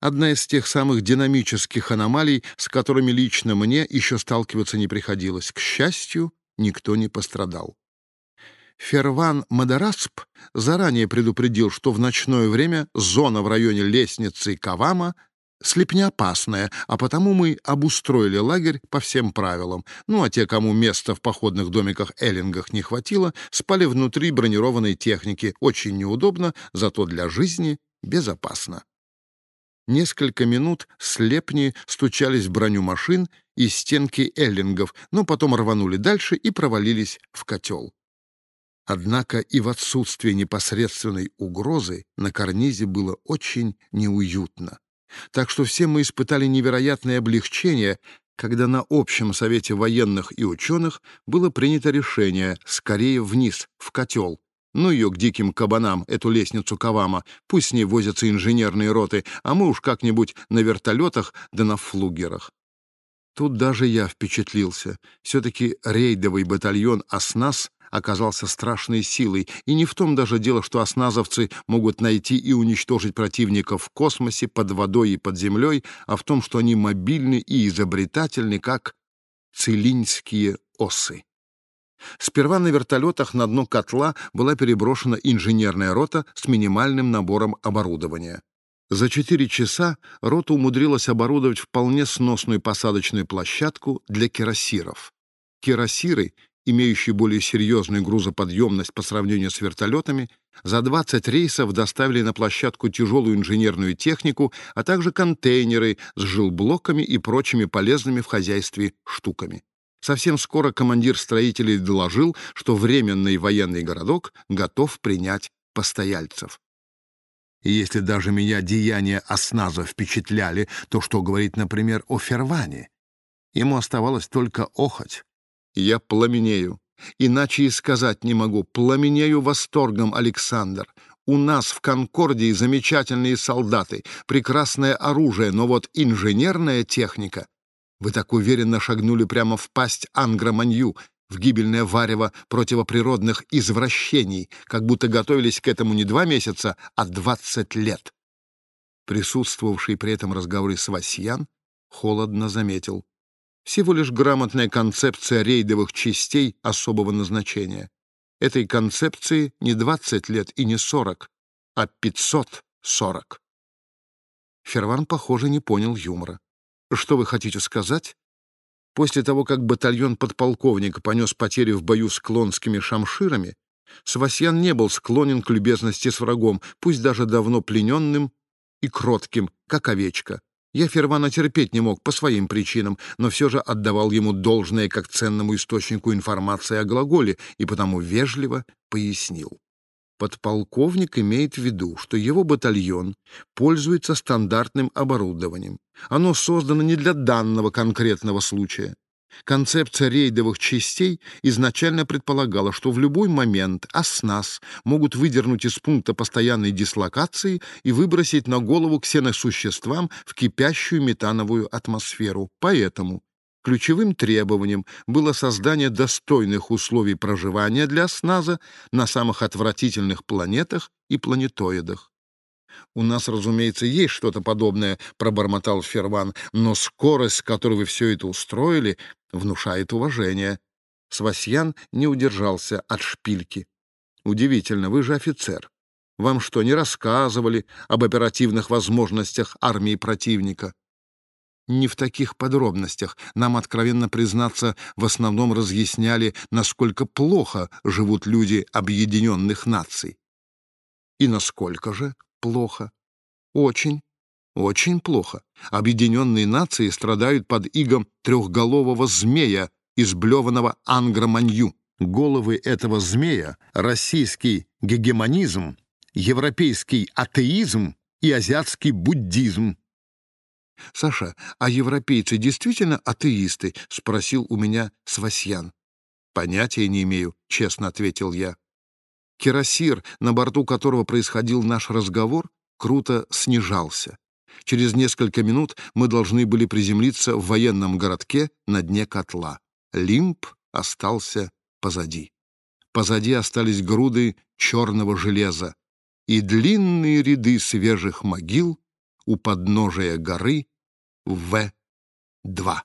Одна из тех самых динамических аномалий, с которыми лично мне еще сталкиваться не приходилось. К счастью, никто не пострадал. Ферван Мадарасп заранее предупредил, что в ночное время зона в районе лестницы Кавама слепнеопасная, а потому мы обустроили лагерь по всем правилам. Ну а те, кому места в походных домиках-эллингах не хватило, спали внутри бронированной техники. Очень неудобно, зато для жизни безопасно. Несколько минут слепни стучались в броню машин и стенки эллингов, но потом рванули дальше и провалились в котел. Однако и в отсутствии непосредственной угрозы на карнизе было очень неуютно. Так что все мы испытали невероятное облегчение, когда на общем совете военных и ученых было принято решение скорее вниз, в котел, ну ее к диким кабанам, эту лестницу Кавама. Пусть с ней возятся инженерные роты, а мы уж как-нибудь на вертолетах да на флугерах. Тут даже я впечатлился. Все-таки рейдовый батальон «Оснас» оказался страшной силой, и не в том даже дело, что осназовцы могут найти и уничтожить противника в космосе, под водой и под землей, а в том, что они мобильны и изобретательны, как целинские осы. Сперва на вертолетах на дно котла была переброшена инженерная рота с минимальным набором оборудования. За четыре часа рота умудрилась оборудовать вполне сносную посадочную площадку для кирасиров. Кирасиры, имеющие более серьезную грузоподъемность по сравнению с вертолетами, за 20 рейсов доставили на площадку тяжелую инженерную технику, а также контейнеры с жилблоками и прочими полезными в хозяйстве штуками. Совсем скоро командир строителей доложил, что временный военный городок готов принять постояльцев. И если даже меня деяния осназа впечатляли, то что говорить, например, о Ферване? Ему оставалось только охоть. Я пламенею. Иначе и сказать не могу. Пламенею восторгом, Александр. У нас в Конкордии замечательные солдаты, прекрасное оружие, но вот инженерная техника вы так уверенно шагнули прямо в пасть Ангроманью, в гибельное варево противоприродных извращений, как будто готовились к этому не два месяца, а двадцать лет. Присутствовавший при этом разговоре Свасьян холодно заметил. Всего лишь грамотная концепция рейдовых частей особого назначения. Этой концепции не двадцать лет и не сорок, а пятьсот сорок. Ферван, похоже, не понял юмора. Что вы хотите сказать? После того, как батальон подполковника понес потери в бою с клонскими шамширами, Свасьян не был склонен к любезности с врагом, пусть даже давно плененным и кротким, как овечка. Я Фервана терпеть не мог по своим причинам, но все же отдавал ему должное как ценному источнику информации о глаголе и потому вежливо пояснил. Подполковник имеет в виду, что его батальон пользуется стандартным оборудованием. Оно создано не для данного конкретного случая. Концепция рейдовых частей изначально предполагала, что в любой момент ОСНАС могут выдернуть из пункта постоянной дислокации и выбросить на голову ксеносуществам в кипящую метановую атмосферу. Поэтому ключевым требованием было создание достойных условий проживания для СНАЗа на самых отвратительных планетах и планетоидах. «У нас, разумеется, есть что-то подобное», — пробормотал Ферван, «но скорость, с которой вы все это устроили, внушает уважение». Свасьян не удержался от шпильки. «Удивительно, вы же офицер. Вам что, не рассказывали об оперативных возможностях армии противника?» Не в таких подробностях. Нам, откровенно признаться, в основном разъясняли, насколько плохо живут люди объединенных наций. И насколько же плохо? Очень, очень плохо. Объединенные нации страдают под игом трехголового змея, изблеванного ангроманью. Головы этого змея — российский гегемонизм, европейский атеизм и азиатский буддизм. «Саша, а европейцы действительно атеисты?» — спросил у меня Свасьян. «Понятия не имею», — честно ответил я. Кирасир, на борту которого происходил наш разговор, круто снижался. Через несколько минут мы должны были приземлиться в военном городке на дне котла. Лимб остался позади. Позади остались груды черного железа и длинные ряды свежих могил у подножия горы В-2.